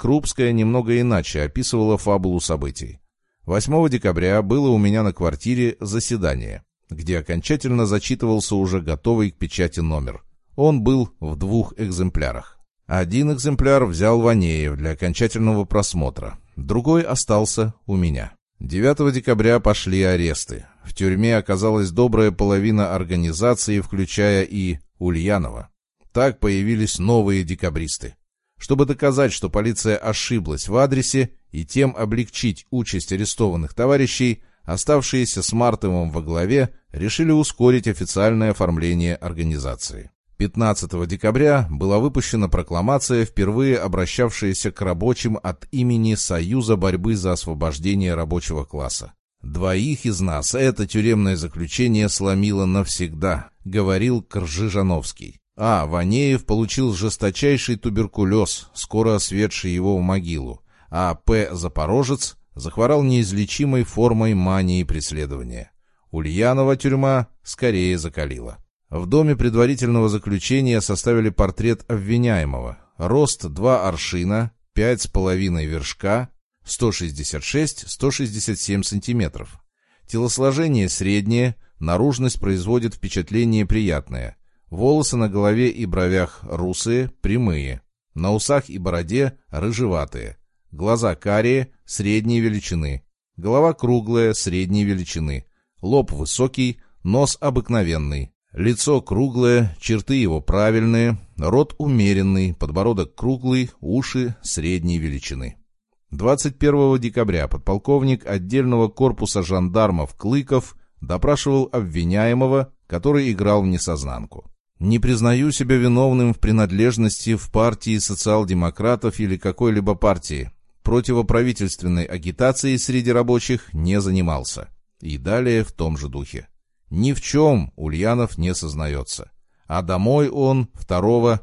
[SPEAKER 1] Крупская немного иначе описывала фабулу событий. 8 декабря было у меня на квартире заседание, где окончательно зачитывался уже готовый к печати номер. Он был в двух экземплярах. Один экземпляр взял Ванеев для окончательного просмотра, другой остался у меня. 9 декабря пошли аресты. В тюрьме оказалась добрая половина организации, включая и Ульянова. Так появились новые декабристы. Чтобы доказать, что полиция ошиблась в адресе и тем облегчить участь арестованных товарищей, оставшиеся с Мартовым во главе решили ускорить официальное оформление организации. 15 декабря была выпущена прокламация, впервые обращавшаяся к рабочим от имени Союза борьбы за освобождение рабочего класса. «Двоих из нас это тюремное заключение сломило навсегда», — говорил Кржижановский. А. Ванеев получил жесточайший туберкулез, скоро осветший его в могилу, а П. Запорожец захворал неизлечимой формой мании преследования. Ульянова тюрьма скорее закалила. В доме предварительного заключения составили портрет обвиняемого. Рост 2 аршина, 5,5 вершка, 166-167 сантиметров. Телосложение среднее, наружность производит впечатление приятное. Волосы на голове и бровях русые, прямые. На усах и бороде рыжеватые. Глаза карие, средней величины. Голова круглая, средней величины. Лоб высокий, нос обыкновенный. Лицо круглое, черты его правильные, рот умеренный, подбородок круглый, уши средней величины. 21 декабря подполковник отдельного корпуса жандармов Клыков допрашивал обвиняемого, который играл в несознанку. Не признаю себя виновным в принадлежности в партии социал-демократов или какой-либо партии. Противоправительственной агитацией среди рабочих не занимался. И далее в том же духе. Ни в чем Ульянов не сознается. А домой он 2-14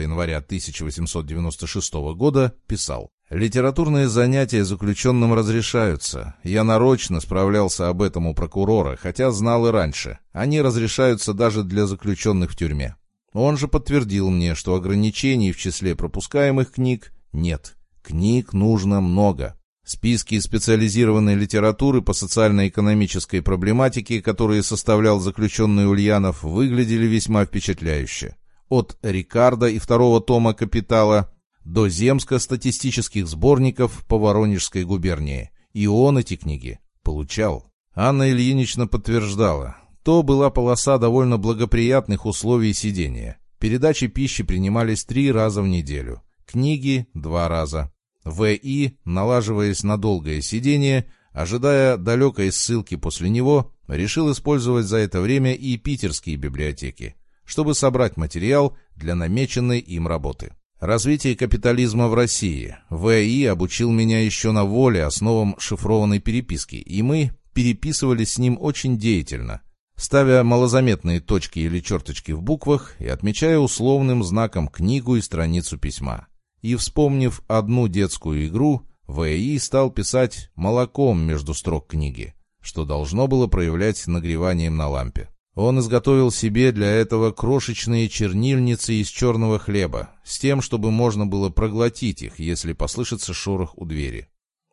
[SPEAKER 1] января 1896 года писал. Литературные занятия заключенным разрешаются. Я нарочно справлялся об этом у прокурора, хотя знал и раньше. Они разрешаются даже для заключенных в тюрьме. Он же подтвердил мне, что ограничений в числе пропускаемых книг нет. Книг нужно много. Списки специализированной литературы по социально-экономической проблематике, которые составлял заключенный Ульянов, выглядели весьма впечатляюще. От Рикардо и второго тома «Капитала» до земско-статистических сборников по Воронежской губернии. И он эти книги получал. Анна Ильинична подтверждала, то была полоса довольно благоприятных условий сидения. Передачи пищи принимались три раза в неделю, книги – два раза. В.И., налаживаясь на долгое сидение, ожидая далекой ссылки после него, решил использовать за это время и питерские библиотеки, чтобы собрать материал для намеченной им работы. Развитие капитализма в России. В.И. обучил меня еще на воле основам шифрованной переписки, и мы переписывались с ним очень деятельно, ставя малозаметные точки или черточки в буквах и отмечая условным знаком книгу и страницу письма. И, вспомнив одну детскую игру, В.И. стал писать молоком между строк книги, что должно было проявлять нагреванием на лампе. Он изготовил себе для этого крошечные чернильницы из черного хлеба, с тем, чтобы можно было проглотить их, если послышится шорох у двери.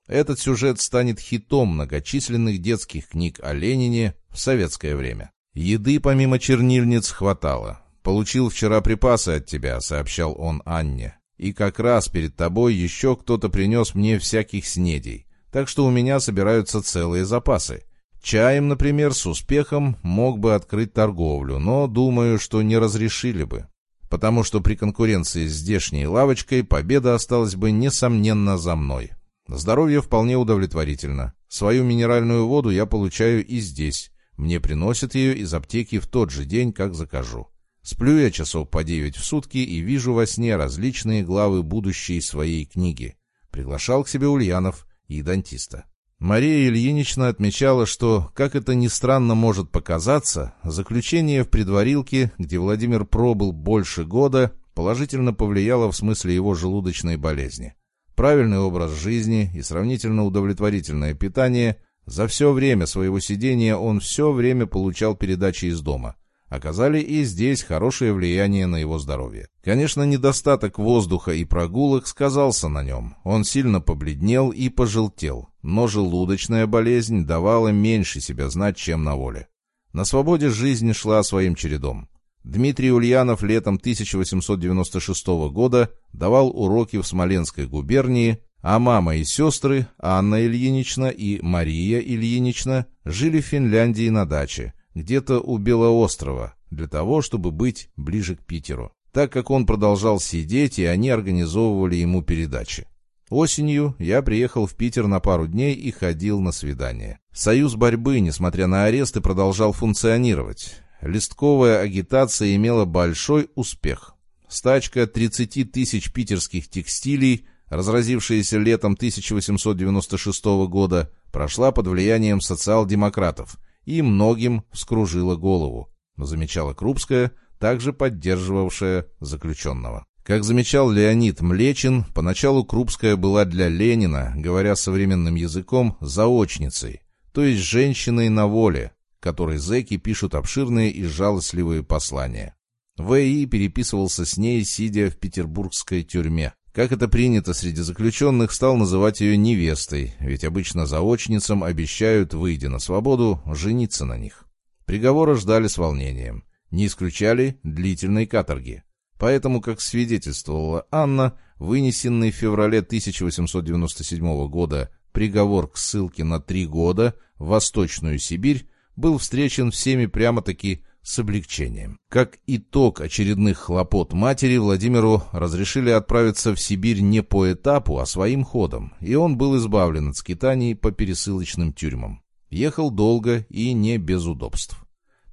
[SPEAKER 1] Этот сюжет станет хитом многочисленных детских книг о Ленине в советское время. Еды помимо чернильниц хватало. «Получил вчера припасы от тебя», — сообщал он Анне. «И как раз перед тобой еще кто-то принес мне всяких снедей, так что у меня собираются целые запасы». Чаем, например, с успехом мог бы открыть торговлю, но думаю, что не разрешили бы. Потому что при конкуренции с здешней лавочкой победа осталась бы, несомненно, за мной. Здоровье вполне удовлетворительно. Свою минеральную воду я получаю и здесь. Мне приносят ее из аптеки в тот же день, как закажу. Сплю я часов по девять в сутки и вижу во сне различные главы будущей своей книги. Приглашал к себе Ульянов и дантиста. Мария Ильинична отмечала, что, как это ни странно может показаться, заключение в предварилке, где Владимир пробыл больше года, положительно повлияло в смысле его желудочной болезни. Правильный образ жизни и сравнительно удовлетворительное питание – за все время своего сидения он все время получал передачи из дома – оказали и здесь хорошее влияние на его здоровье. Конечно, недостаток воздуха и прогулок сказался на нем. Он сильно побледнел и пожелтел, но желудочная болезнь давала меньше себя знать, чем на воле. На свободе жизнь шла своим чередом. Дмитрий Ульянов летом 1896 года давал уроки в Смоленской губернии, а мама и сестры, Анна Ильинична и Мария Ильинична, жили в Финляндии на даче, где-то у Белоострова, для того, чтобы быть ближе к Питеру. Так как он продолжал сидеть, и они организовывали ему передачи. Осенью я приехал в Питер на пару дней и ходил на свидание. Союз борьбы, несмотря на аресты, продолжал функционировать. Листковая агитация имела большой успех. Стачка 30 тысяч питерских текстилей, разразившаяся летом 1896 года, прошла под влиянием социал-демократов и многим вскружила голову, замечала Крупская, также поддерживавшая заключенного. Как замечал Леонид Млечин, поначалу Крупская была для Ленина, говоря современным языком, заочницей, то есть женщиной на воле, которой зэки пишут обширные и жалостливые послания. В.И. переписывался с ней, сидя в петербургской тюрьме. Как это принято среди заключенных, стал называть ее невестой, ведь обычно заочницам обещают, выйдя на свободу, жениться на них. Приговора ждали с волнением. Не исключали длительной каторги. Поэтому, как свидетельствовала Анна, вынесенный в феврале 1897 года приговор к ссылке на три года в Восточную Сибирь был встречен всеми прямо-таки с облегчением. Как итог очередных хлопот матери, Владимиру разрешили отправиться в Сибирь не по этапу, а своим ходом, и он был избавлен от скитаний по пересылочным тюрьмам. Ехал долго и не без удобств.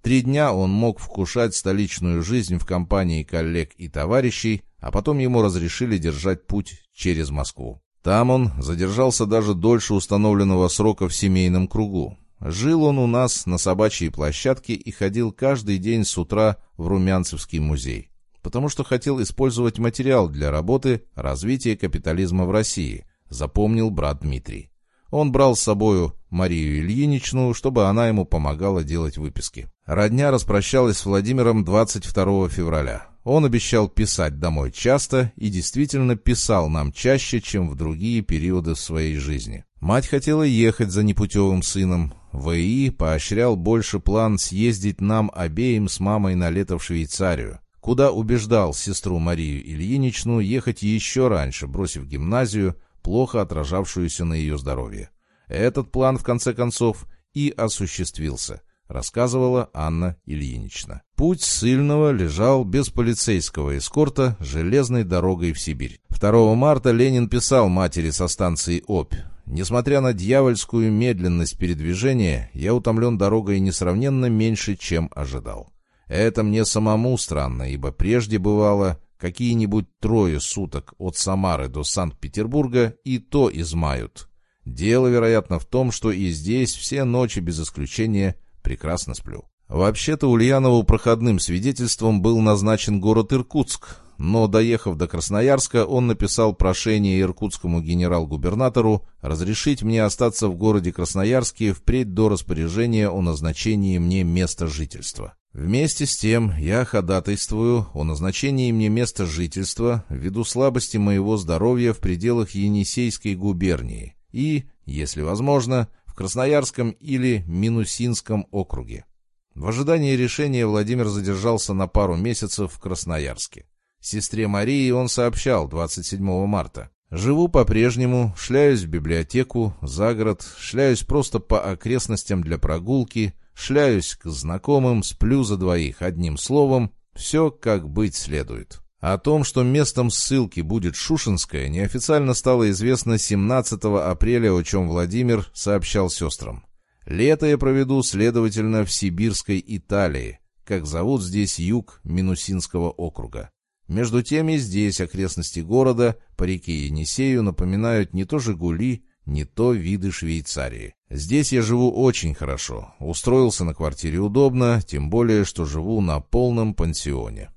[SPEAKER 1] Три дня он мог вкушать столичную жизнь в компании коллег и товарищей, а потом ему разрешили держать путь через Москву. Там он задержался даже дольше установленного срока в семейном кругу. Жил он у нас на собачьей площадке и ходил каждый день с утра в Румянцевский музей, потому что хотел использовать материал для работы развития капитализма в России, запомнил брат Дмитрий. Он брал с собою Марию Ильиничну, чтобы она ему помогала делать выписки. Родня распрощалась с Владимиром 22 февраля. Он обещал писать домой часто и действительно писал нам чаще, чем в другие периоды своей жизни. Мать хотела ехать за непутевым сыном. ВИ поощрял больше план съездить нам обеим с мамой на лето в Швейцарию, куда убеждал сестру Марию Ильиничну ехать еще раньше, бросив гимназию, плохо отражавшуюся на ее здоровье. Этот план, в конце концов, и осуществился, рассказывала Анна Ильинична. Путь Сыльного лежал без полицейского эскорта железной дорогой в Сибирь. 2 марта Ленин писал матери со станции Обь. Несмотря на дьявольскую медленность передвижения, я утомлен дорогой несравненно меньше, чем ожидал. Это мне самому странно, ибо прежде бывало, Какие-нибудь трое суток от Самары до Санкт-Петербурга и то измают. Дело, вероятно, в том, что и здесь все ночи без исключения прекрасно сплю. Вообще-то Ульянову проходным свидетельством был назначен город Иркутск, но, доехав до Красноярска, он написал прошение иркутскому генерал-губернатору разрешить мне остаться в городе Красноярске впредь до распоряжения о назначении мне места жительства. Вместе с тем я ходатайствую о назначении мне места жительства ввиду слабости моего здоровья в пределах Енисейской губернии и, если возможно, в Красноярском или Минусинском округе. В ожидании решения Владимир задержался на пару месяцев в Красноярске. Сестре Марии он сообщал 27 марта. «Живу по-прежнему, шляюсь в библиотеку, за город, шляюсь просто по окрестностям для прогулки, шляюсь к знакомым, сплю за двоих, одним словом, все как быть следует. О том, что местом ссылки будет Шушинская, неофициально стало известно 17 апреля, о чем Владимир сообщал сестрам. «Лето я проведу, следовательно, в сибирской Италии, как зовут здесь юг Минусинского округа. Между тем и здесь окрестности города по реке Енисею напоминают не то «Жигули», не то виды Швейцарии. Здесь я живу очень хорошо, устроился на квартире удобно, тем более, что живу на полном пансионе.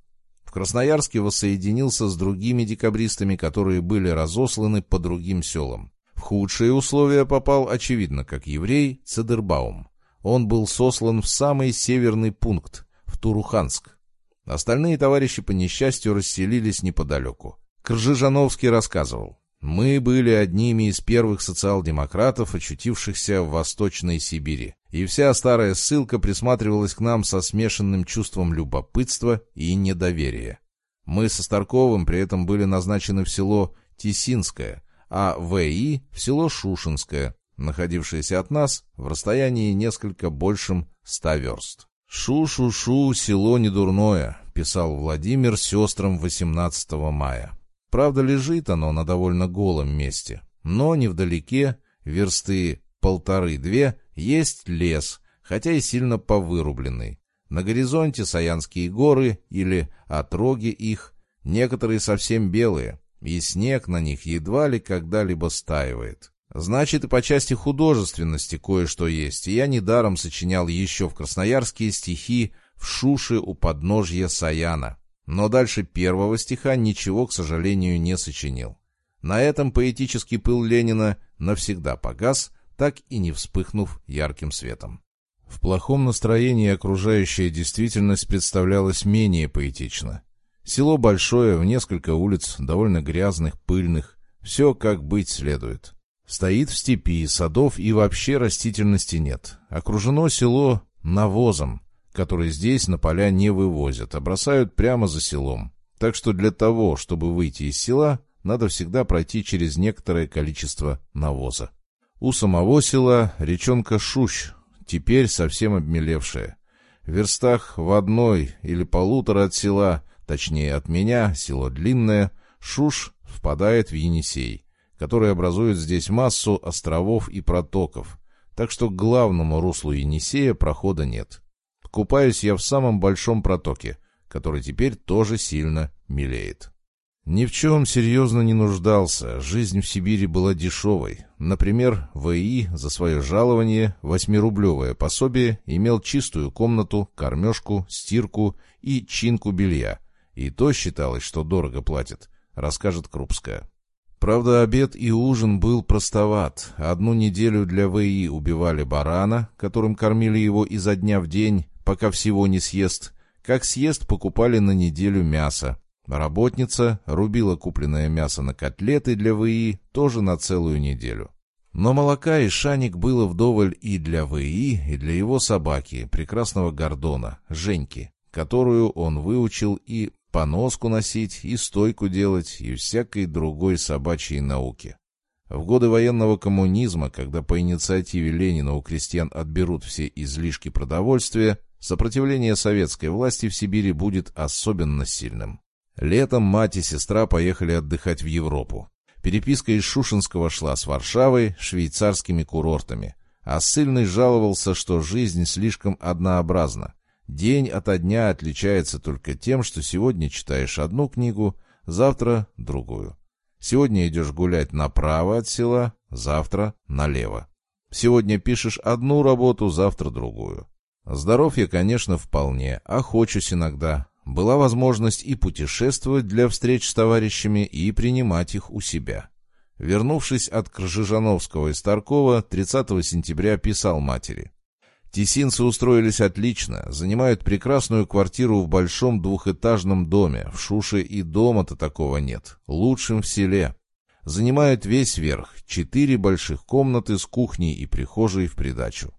[SPEAKER 1] В Красноярске воссоединился с другими декабристами, которые были разосланы по другим селам. В худшие условия попал, очевидно, как еврей, Цедербаум. Он был сослан в самый северный пункт, в Туруханск. Остальные товарищи по несчастью расселились неподалеку. Кржижановский рассказывал. Мы были одними из первых социал-демократов, очутившихся в Восточной Сибири, и вся старая ссылка присматривалась к нам со смешанным чувством любопытства и недоверия. Мы со Старковым при этом были назначены в село Тисинское, а ВИ в село Шушинское, находившееся от нас в расстоянии несколько большим ста верст. «Шу-шу-шу, село недурное», — писал Владимир сестрам 18 мая. Правда, лежит оно на довольно голом месте, но невдалеке, версты полторы-две, есть лес, хотя и сильно повырубленный. На горизонте Саянские горы или отроги их, некоторые совсем белые, и снег на них едва ли когда-либо стаивает. Значит, и по части художественности кое-что есть, и я недаром сочинял еще в Красноярске стихи в Шуше у подножья Саяна. Но дальше первого стиха ничего, к сожалению, не сочинил. На этом поэтический пыл Ленина навсегда погас, так и не вспыхнув ярким светом. В плохом настроении окружающая действительность представлялась менее поэтично. Село большое, в несколько улиц, довольно грязных, пыльных. Все как быть следует. Стоит в степи, садов и вообще растительности нет. Окружено село навозом, который здесь на поля не вывозят, а бросают прямо за селом. Так что для того, чтобы выйти из села, надо всегда пройти через некоторое количество навоза. У самого села речонка Шущ, теперь совсем обмелевшая. В верстах в одной или полутора от села, точнее от меня, село Длинное, Шуш впадает в Енисей, который образует здесь массу островов и протоков, так что к главному руслу Енисея прохода нет. Купаюсь я в самом большом протоке, который теперь тоже сильно мелеет. Ни в чем серьезно не нуждался, жизнь в Сибири была дешевой. Например, ВИ за свое жалование, восьмирублевое пособие, имел чистую комнату, кормежку, стирку и чинку белья. И то считалось, что дорого платят, расскажет Крупская. Правда, обед и ужин был простоват. Одну неделю для ВИ убивали барана, которым кормили его изо дня в день, пока всего не съест. Как съест, покупали на неделю мясо. Работница рубила купленное мясо на котлеты для ВИ тоже на целую неделю. Но молока и шаник было вдоволь и для ВИ, и для его собаки, прекрасного Гордона, Женьки, которую он выучил и поноску носить, и стойку делать, и всякой другой собачьей науки. В годы военного коммунизма, когда по инициативе Ленина у крестьян отберут все излишки продовольствия, сопротивление советской власти в Сибири будет особенно сильным. Летом мать и сестра поехали отдыхать в Европу. Переписка из Шушинского шла с Варшавой, швейцарскими курортами. А ссыльный жаловался, что жизнь слишком однообразна. День ото дня отличается только тем, что сегодня читаешь одну книгу, завтра — другую. Сегодня идешь гулять направо от села, завтра — налево. Сегодня пишешь одну работу, завтра — другую. Здоров я, конечно, вполне, а хочусь иногда, была возможность и путешествовать для встреч с товарищами, и принимать их у себя. Вернувшись от Кржижановского и Старкова, 30 сентября писал матери. Тесинцы устроились отлично, занимают прекрасную квартиру в большом двухэтажном доме. В Шуше и дома-то такого нет. Лучшим в селе. Занимают весь верх, четыре больших комнаты с кухней и прихожей в придачу.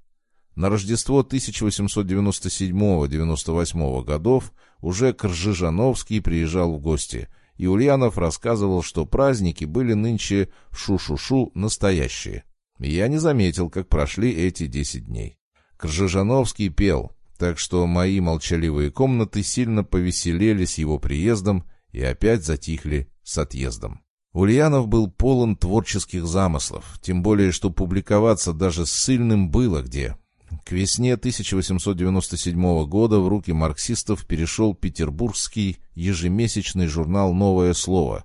[SPEAKER 1] На Рождество 1897-98 годов уже Кржижановский приезжал в гости, и Ульянов рассказывал, что праздники были нынче Шу-Шу-Шу настоящие. я не заметил, как прошли эти десять дней. Кржижановский пел, так что мои молчаливые комнаты сильно повеселели с его приездом и опять затихли с отъездом. Ульянов был полон творческих замыслов, тем более, что публиковаться даже с сильным было где. К весне 1897 года в руки марксистов перешел петербургский ежемесячный журнал «Новое слово»,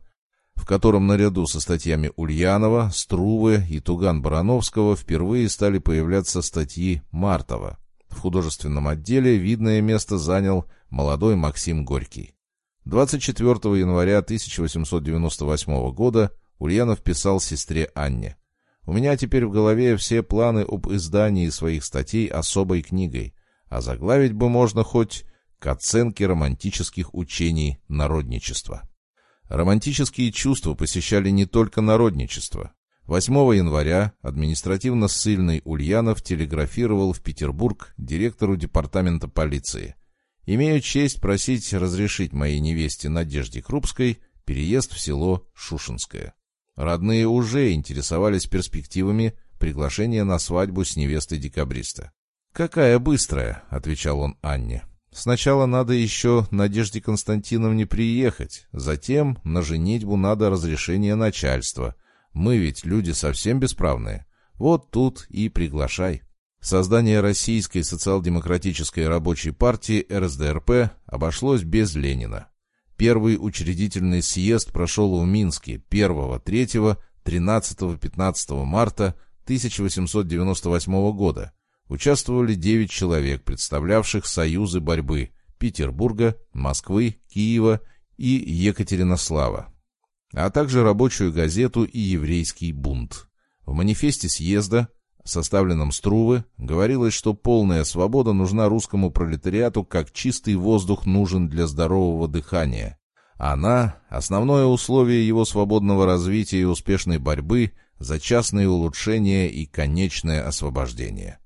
[SPEAKER 1] в котором наряду со статьями Ульянова, Струвы и Туган-Барановского впервые стали появляться статьи Мартова. В художественном отделе видное место занял молодой Максим Горький. 24 января 1898 года Ульянов писал сестре Анне. У меня теперь в голове все планы об издании своих статей особой книгой, а заглавить бы можно хоть к оценке романтических учений народничества. Романтические чувства посещали не только народничество. 8 января административно-ссыльный Ульянов телеграфировал в Петербург директору департамента полиции. «Имею честь просить разрешить моей невесте Надежде Крупской переезд в село Шушинское». Родные уже интересовались перспективами приглашения на свадьбу с невестой декабриста. «Какая быстрая», — отвечал он Анне. «Сначала надо еще Надежде Константиновне приехать, затем на женитьбу надо разрешение начальства. Мы ведь люди совсем бесправные. Вот тут и приглашай». Создание Российской социал-демократической рабочей партии РСДРП обошлось без Ленина. Первый учредительный съезд прошел в Минске 1, 3, 13, 15 марта 1898 года. Участвовали 9 человек, представлявших союзы борьбы Петербурга, Москвы, Киева и Екатеринослава, а также рабочую газету и еврейский бунт. В манифесте съезда составленном Струвы, говорилось, что полная свобода нужна русскому пролетариату, как чистый воздух нужен для здорового дыхания. Она – основное условие его свободного развития и успешной борьбы за частные улучшения и конечное освобождение.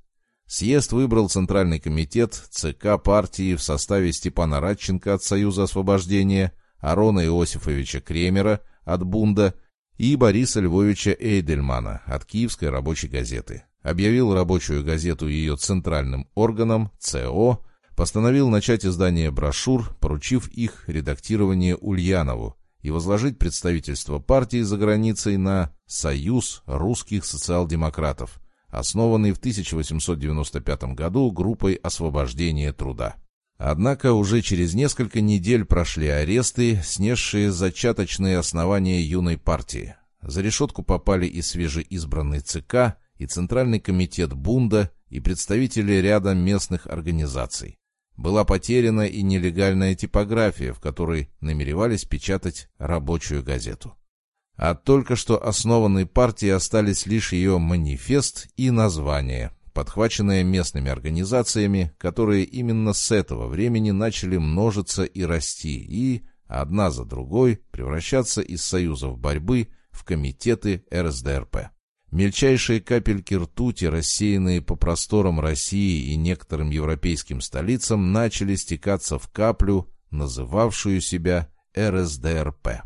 [SPEAKER 1] Съезд выбрал Центральный комитет ЦК партии в составе Степана Радченко от Союза освобождения, Арона Иосифовича Кремера от Бунда и Бориса Львовича Эйдельмана от Киевской рабочей газеты. Объявил рабочую газету ее центральным органом, ЦО, постановил начать издание брошюр, поручив их редактирование Ульянову, и возложить представительство партии за границей на «Союз русских социал-демократов», основанный в 1895 году группой освобождения труда. Однако уже через несколько недель прошли аресты, снесшие зачаточные основания юной партии. За решетку попали и свежеизбранный ЦК, и Центральный комитет Бунда, и представители ряда местных организаций. Была потеряна и нелегальная типография, в которой намеревались печатать рабочую газету. От только что основанной партии остались лишь ее манифест и название, подхваченная местными организациями, которые именно с этого времени начали множиться и расти, и, одна за другой, превращаться из союзов борьбы в комитеты РСДРП. Мельчайшие капельки ртути, рассеянные по просторам России и некоторым европейским столицам, начали стекаться в каплю, называвшую себя РСДРП.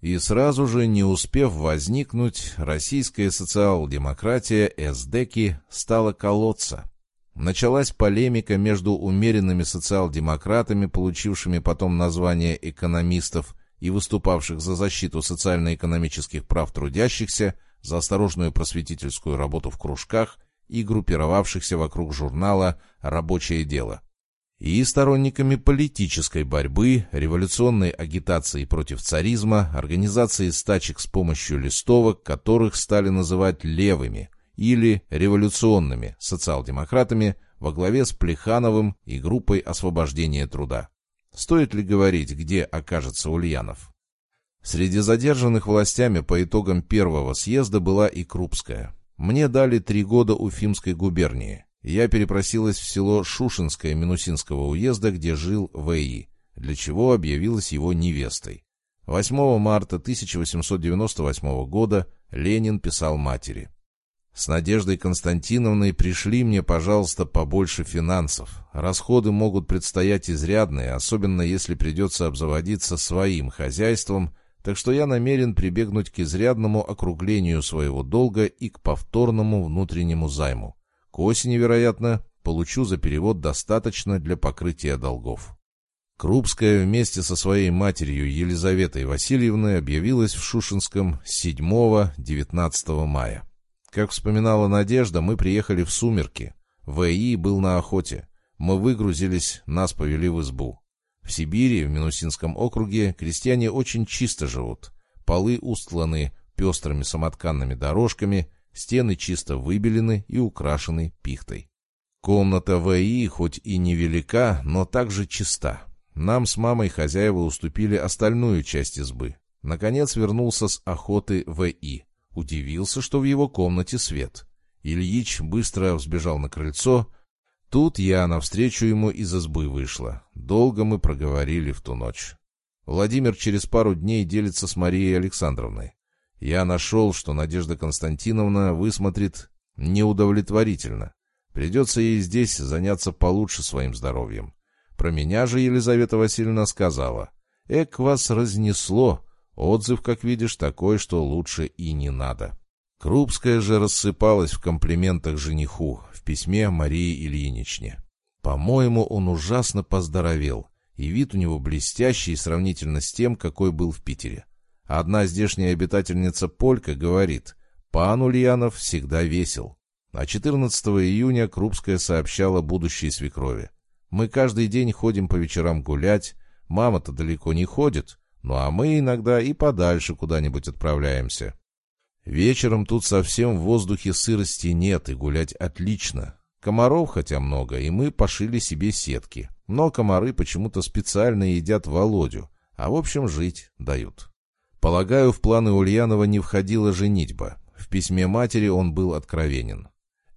[SPEAKER 1] И сразу же, не успев возникнуть, российская социал-демократия СДКи стала колоться. Началась полемика между умеренными социал-демократами, получившими потом название экономистов и выступавших за защиту социально-экономических прав трудящихся, за осторожную просветительскую работу в кружках и группировавшихся вокруг журнала «Рабочее дело» и сторонниками политической борьбы, революционной агитации против царизма, организации стачек с помощью листовок, которых стали называть левыми или революционными социал-демократами во главе с Плехановым и группой освобождения труда. Стоит ли говорить, где окажется Ульянов? Среди задержанных властями по итогам первого съезда была и Крупская. Мне дали три года Уфимской губернии я перепросилась в село Шушинское Минусинского уезда, где жил В.И., для чего объявилась его невестой. 8 марта 1898 года Ленин писал матери. «С Надеждой Константиновной пришли мне, пожалуйста, побольше финансов. Расходы могут предстоять изрядные, особенно если придется обзаводиться своим хозяйством, так что я намерен прибегнуть к изрядному округлению своего долга и к повторному внутреннему займу. К осени, вероятно, получу за перевод достаточно для покрытия долгов. Крупская вместе со своей матерью Елизаветой Васильевной объявилась в Шушинском 7-19 мая. Как вспоминала Надежда, мы приехали в сумерки. В.И. был на охоте. Мы выгрузились, нас повели в избу. В Сибири, в Минусинском округе, крестьяне очень чисто живут. Полы устланы пестрыми самотканными дорожками, Стены чисто выбелены и украшены пихтой. Комната ВИ хоть и невелика, но также чиста. Нам с мамой хозяева уступили остальную часть избы. Наконец вернулся с охоты ВИ. Удивился, что в его комнате свет. Ильич быстро взбежал на крыльцо. Тут я навстречу ему из избы вышла. Долго мы проговорили в ту ночь. Владимир через пару дней делится с Марией Александровной. Я нашел, что Надежда Константиновна высмотрит неудовлетворительно. Придется ей здесь заняться получше своим здоровьем. Про меня же Елизавета Васильевна сказала. «Эк, вас разнесло. Отзыв, как видишь, такой, что лучше и не надо. Крупская же рассыпалась в комплиментах жениху в письме Марии Ильиничне. По-моему, он ужасно поздоровел, и вид у него блестящий сравнительно с тем, какой был в Питере. Одна здешняя обитательница Полька говорит, «Пан Ульянов всегда весел». А 14 июня Крупская сообщала будущей свекрови. «Мы каждый день ходим по вечерам гулять, мама-то далеко не ходит, ну а мы иногда и подальше куда-нибудь отправляемся. Вечером тут совсем в воздухе сырости нет, и гулять отлично. Комаров хотя много, и мы пошили себе сетки. Но комары почему-то специально едят Володю, а в общем жить дают. Полагаю, в планы Ульянова не входила женитьба. В письме матери он был откровенен.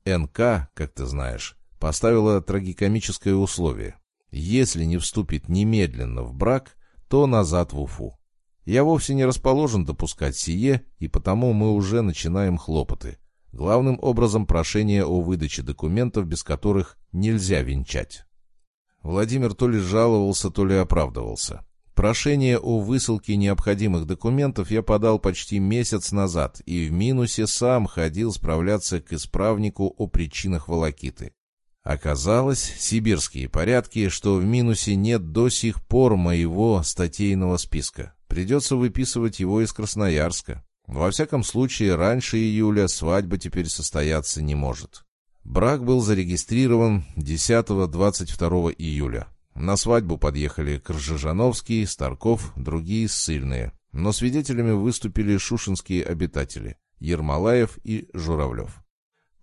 [SPEAKER 1] НК, как ты знаешь, поставила трагикомическое условие. Если не вступит немедленно в брак, то назад в Уфу. Я вовсе не расположен допускать сие, и потому мы уже начинаем хлопоты. Главным образом прошение о выдаче документов, без которых нельзя венчать. Владимир то ли жаловался, то ли оправдывался. Прошение о высылке необходимых документов я подал почти месяц назад и в минусе сам ходил справляться к исправнику о причинах волокиты. Оказалось, сибирские порядки, что в минусе нет до сих пор моего статейного списка. Придется выписывать его из Красноярска. Во всяком случае, раньше июля свадьба теперь состояться не может. Брак был зарегистрирован 10-22 июля. На свадьбу подъехали Кржижановский, Старков, другие ссыльные. Но свидетелями выступили шушинские обитатели – Ермолаев и Журавлев.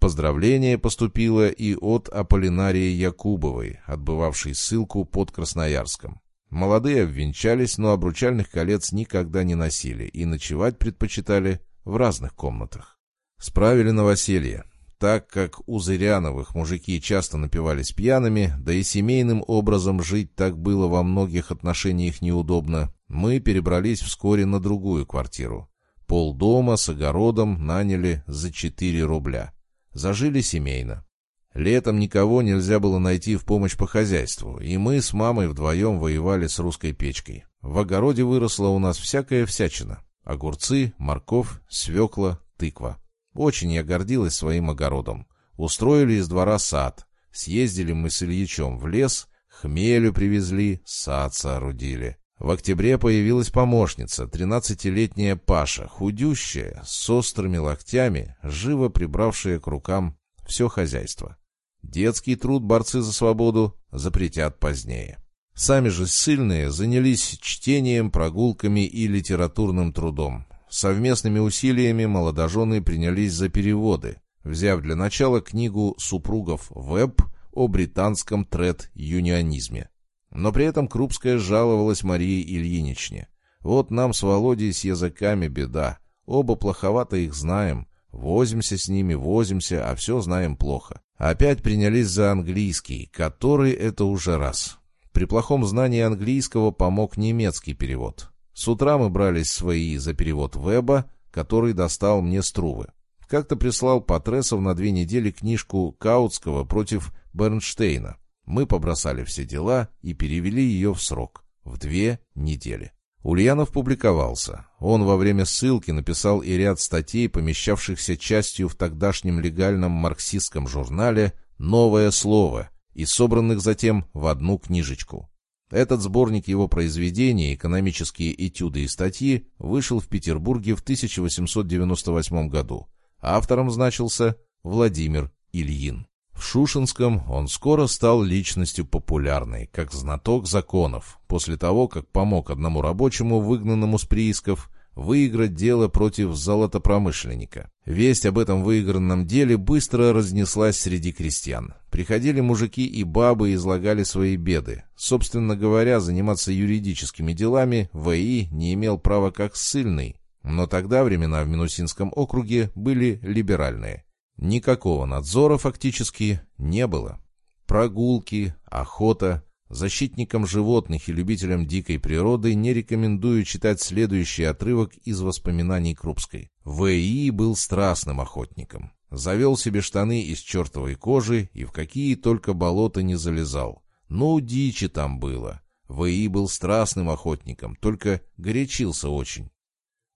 [SPEAKER 1] Поздравление поступило и от Аполлинарии Якубовой, отбывавшей ссылку под Красноярском. Молодые обвенчались, но обручальных колец никогда не носили и ночевать предпочитали в разных комнатах. Справили новоселье. Так как у Зыряновых мужики часто напивались пьяными, да и семейным образом жить так было во многих отношениях неудобно, мы перебрались вскоре на другую квартиру. Полдома с огородом наняли за 4 рубля. Зажили семейно. Летом никого нельзя было найти в помощь по хозяйству, и мы с мамой вдвоем воевали с русской печкой. В огороде выросла у нас всякая всячина. Огурцы, морковь, свекла, тыква. Очень я гордилась своим огородом. Устроили из двора сад. Съездили мы с Ильичом в лес, хмелю привезли, сад соорудили. В октябре появилась помощница, тринадцатилетняя Паша, худющая, с острыми локтями, живо прибравшая к рукам все хозяйство. Детский труд борцы за свободу запретят позднее. Сами же ссыльные занялись чтением, прогулками и литературным трудом. Совместными усилиями молодожены принялись за переводы, взяв для начала книгу супругов Веб о британском тред-юнионизме. Но при этом Крупская жаловалась Марии Ильиничне. «Вот нам с Володей с языками беда. Оба плоховато их знаем. Возимся с ними, возимся, а все знаем плохо. Опять принялись за английский, который это уже раз. При плохом знании английского помог немецкий перевод. С утра мы брались свои за перевод Веба, который достал мне Струвы. Как-то прислал Патресов на две недели книжку Каутского против Бернштейна. Мы побросали все дела и перевели ее в срок. В две недели. Ульянов публиковался. Он во время ссылки написал и ряд статей, помещавшихся частью в тогдашнем легальном марксистском журнале «Новое слово» и собранных затем в одну книжечку. Этот сборник его произведений «Экономические этюды и статьи» вышел в Петербурге в 1898 году. Автором значился Владимир Ильин. В Шушинском он скоро стал личностью популярной, как знаток законов, после того, как помог одному рабочему, выгнанному с приисков, выиграть дело против золотопромышленника. Весть об этом выигранном деле быстро разнеслась среди крестьян. Приходили мужики и бабы и излагали свои беды. Собственно говоря, заниматься юридическими делами ВИ не имел права как ссыльный. Но тогда времена в Минусинском округе были либеральные. Никакого надзора фактически не было. Прогулки, охота. Защитникам животных и любителям дикой природы не рекомендую читать следующий отрывок из воспоминаний Крупской. В.И. был страстным охотником. Завел себе штаны из чертовой кожи и в какие только болота не залезал. Ну, дичи там было. В.И. был страстным охотником, только горячился очень.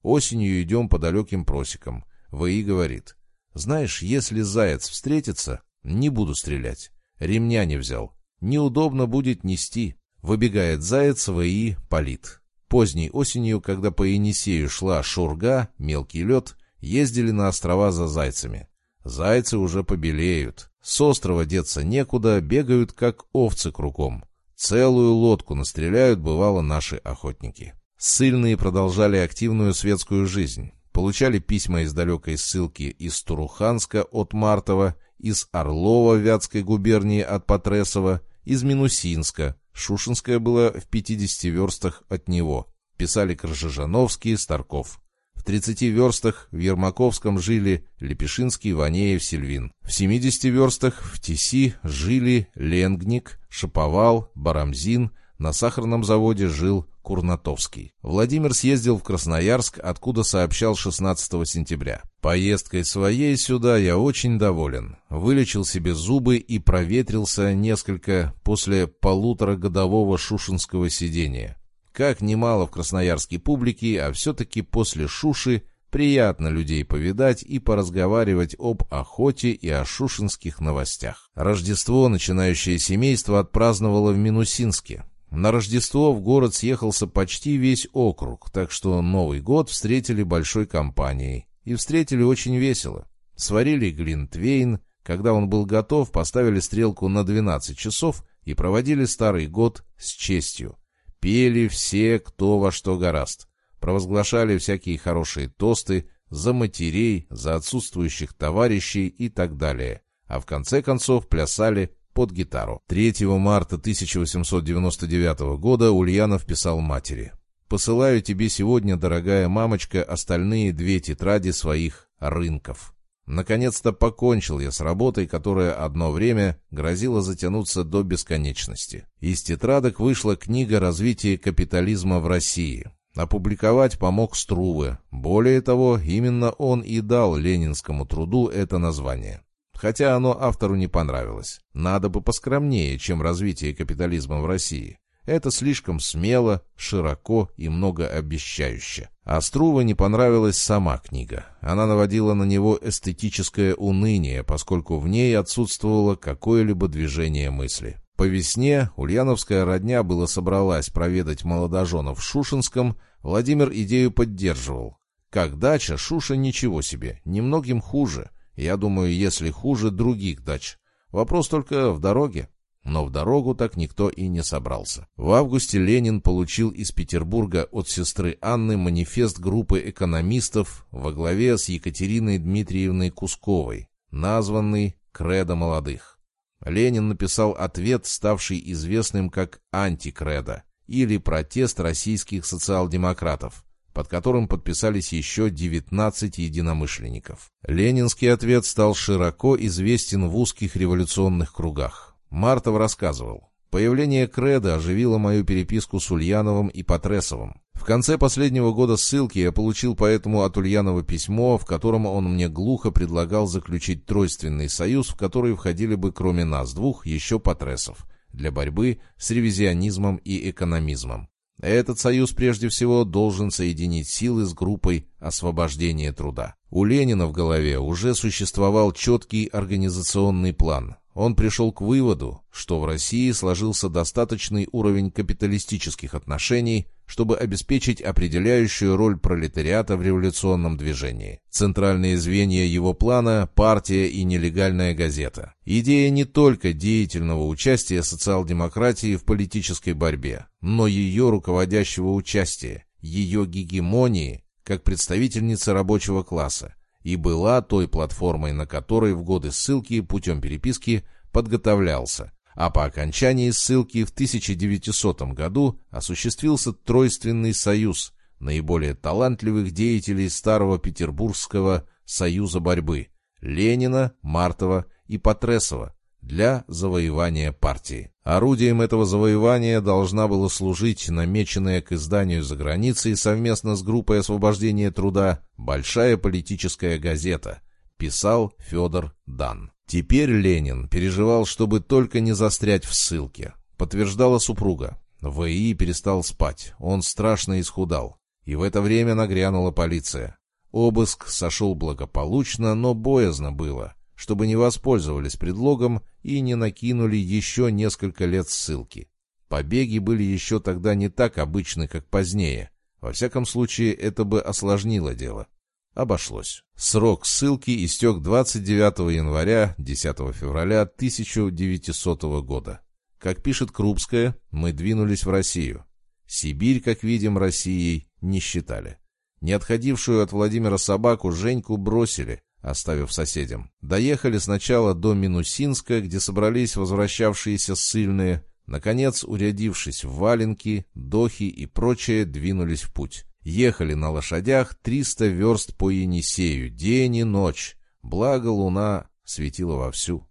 [SPEAKER 1] Осенью идем по далеким просекам. ВИ говорит, знаешь, если заяц встретится, не буду стрелять. Ремня не взял. Неудобно будет нести. Выбегает заяц, ВИ палит. Поздней осенью, когда по Енисею шла шурга, мелкий лед, ездили на острова за зайцами. Зайцы уже побелеют. С острова деться некуда, бегают как овцы кругом. Целую лодку настреляют, бывало, наши охотники. Ссыльные продолжали активную светскую жизнь. Получали письма из далекой ссылки из Туруханска от Мартова, из Орлова Вятской губернии от Патресова, из Минусинска. Шушинская была в 50 верстах от него. Писали Крыжижановский, Старков. В 30 верстах в Ермаковском жили Лепешинский, Ванеев, Сильвин. В 70 верстах в Теси жили Ленгник, Шаповал, Барамзин. На сахарном заводе жил Курнатовский. Владимир съездил в Красноярск, откуда сообщал 16 сентября. Поездкой своей сюда я очень доволен. Вылечил себе зубы и проветрился несколько после полуторагодового шушинского сидения. Как немало в красноярской публике, а все-таки после Шуши приятно людей повидать и поразговаривать об охоте и о шушинских новостях. Рождество начинающее семейство отпраздновало в Минусинске. На Рождество в город съехался почти весь округ, так что Новый год встретили большой компанией. И встретили очень весело. Сварили глинтвейн, когда он был готов, поставили стрелку на 12 часов и проводили старый год с честью. Пели все, кто во что гораст. Провозглашали всякие хорошие тосты за матерей, за отсутствующих товарищей и так далее. А в конце концов плясали под гитару. 3 марта 1899 года Ульянов писал матери. «Посылаю тебе сегодня, дорогая мамочка, остальные две тетради своих рынков». Наконец-то покончил я с работой, которая одно время грозила затянуться до бесконечности. Из тетрадок вышла книга «Развитие капитализма в России». Опубликовать помог Струве. Более того, именно он и дал ленинскому труду это название. Хотя оно автору не понравилось. Надо бы поскромнее, чем развитие капитализма в России. Это слишком смело, широко и многообещающе. А Струва не понравилась сама книга. Она наводила на него эстетическое уныние, поскольку в ней отсутствовало какое-либо движение мысли. По весне ульяновская родня была собралась проведать молодоженов в Шушинском, Владимир идею поддерживал. Как дача, Шуша ничего себе, немногим хуже. Я думаю, если хуже других дач. Вопрос только в дороге. Но в дорогу так никто и не собрался. В августе Ленин получил из Петербурга от сестры Анны манифест группы экономистов во главе с Екатериной Дмитриевной Кусковой, названный «Кредо молодых». Ленин написал ответ, ставший известным как «Антикредо» или «Протест российских социал-демократов», под которым подписались еще 19 единомышленников. Ленинский ответ стал широко известен в узких революционных кругах. Мартов рассказывал. Появление Креда оживило мою переписку с Ульяновым и Патресовым. В конце последнего года ссылки я получил поэтому от Ульянова письмо, в котором он мне глухо предлагал заключить тройственный союз, в который входили бы кроме нас двух еще Патресов, для борьбы с ревизионизмом и экономизмом. Этот союз прежде всего должен соединить силы с группой освобождения труда. У Ленина в голове уже существовал четкий организационный план. Он пришел к выводу, что в России сложился достаточный уровень капиталистических отношений, чтобы обеспечить определяющую роль пролетариата в революционном движении. Центральные звенья его плана – партия и нелегальная газета. Идея не только деятельного участия социал-демократии в политической борьбе, но ее руководящего участия, ее гегемонии как представительницы рабочего класса, и была той платформой, на которой в годы ссылки путем переписки подготовлялся, а по окончании ссылки в 1900 году осуществился Тройственный союз наиболее талантливых деятелей Старого Петербургского союза борьбы Ленина, Мартова и Патресова, для завоевания партии. Орудием этого завоевания должна была служить намеченная к изданию за границей совместно с группой освобождения труда большая политическая газета, писал Федор Дан. Теперь Ленин переживал, чтобы только не застрять в ссылке. Подтверждала супруга. ВИ перестал спать, он страшно исхудал. И в это время нагрянула полиция. Обыск сошел благополучно, но боязно было, чтобы не воспользовались предлогом и не накинули еще несколько лет ссылки. Побеги были еще тогда не так обычны, как позднее. Во всяком случае, это бы осложнило дело. Обошлось. Срок ссылки истек 29 января 10 февраля 1900 года. Как пишет Крупская, мы двинулись в Россию. Сибирь, как видим, Россией не считали. Не отходившую от Владимира собаку Женьку бросили, оставив соседям. Доехали сначала до Минусинска, где собрались возвращавшиеся ссыльные, Наконец, урядившись в валенки, дохи и прочее, двинулись в путь. Ехали на лошадях 300 верст по Енисею, день и ночь. Благо луна светила вовсю.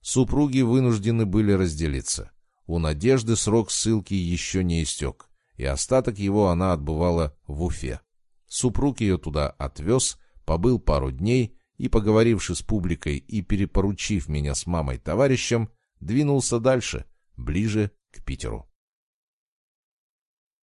[SPEAKER 1] Супруги вынуждены были разделиться. У Надежды срок ссылки еще не истек, и остаток его она отбывала в Уфе. Супруг ее туда отвез, побыл пару дней и, поговоривши с публикой и перепоручив меня с мамой товарищем, двинулся дальше, ближе к Питеру.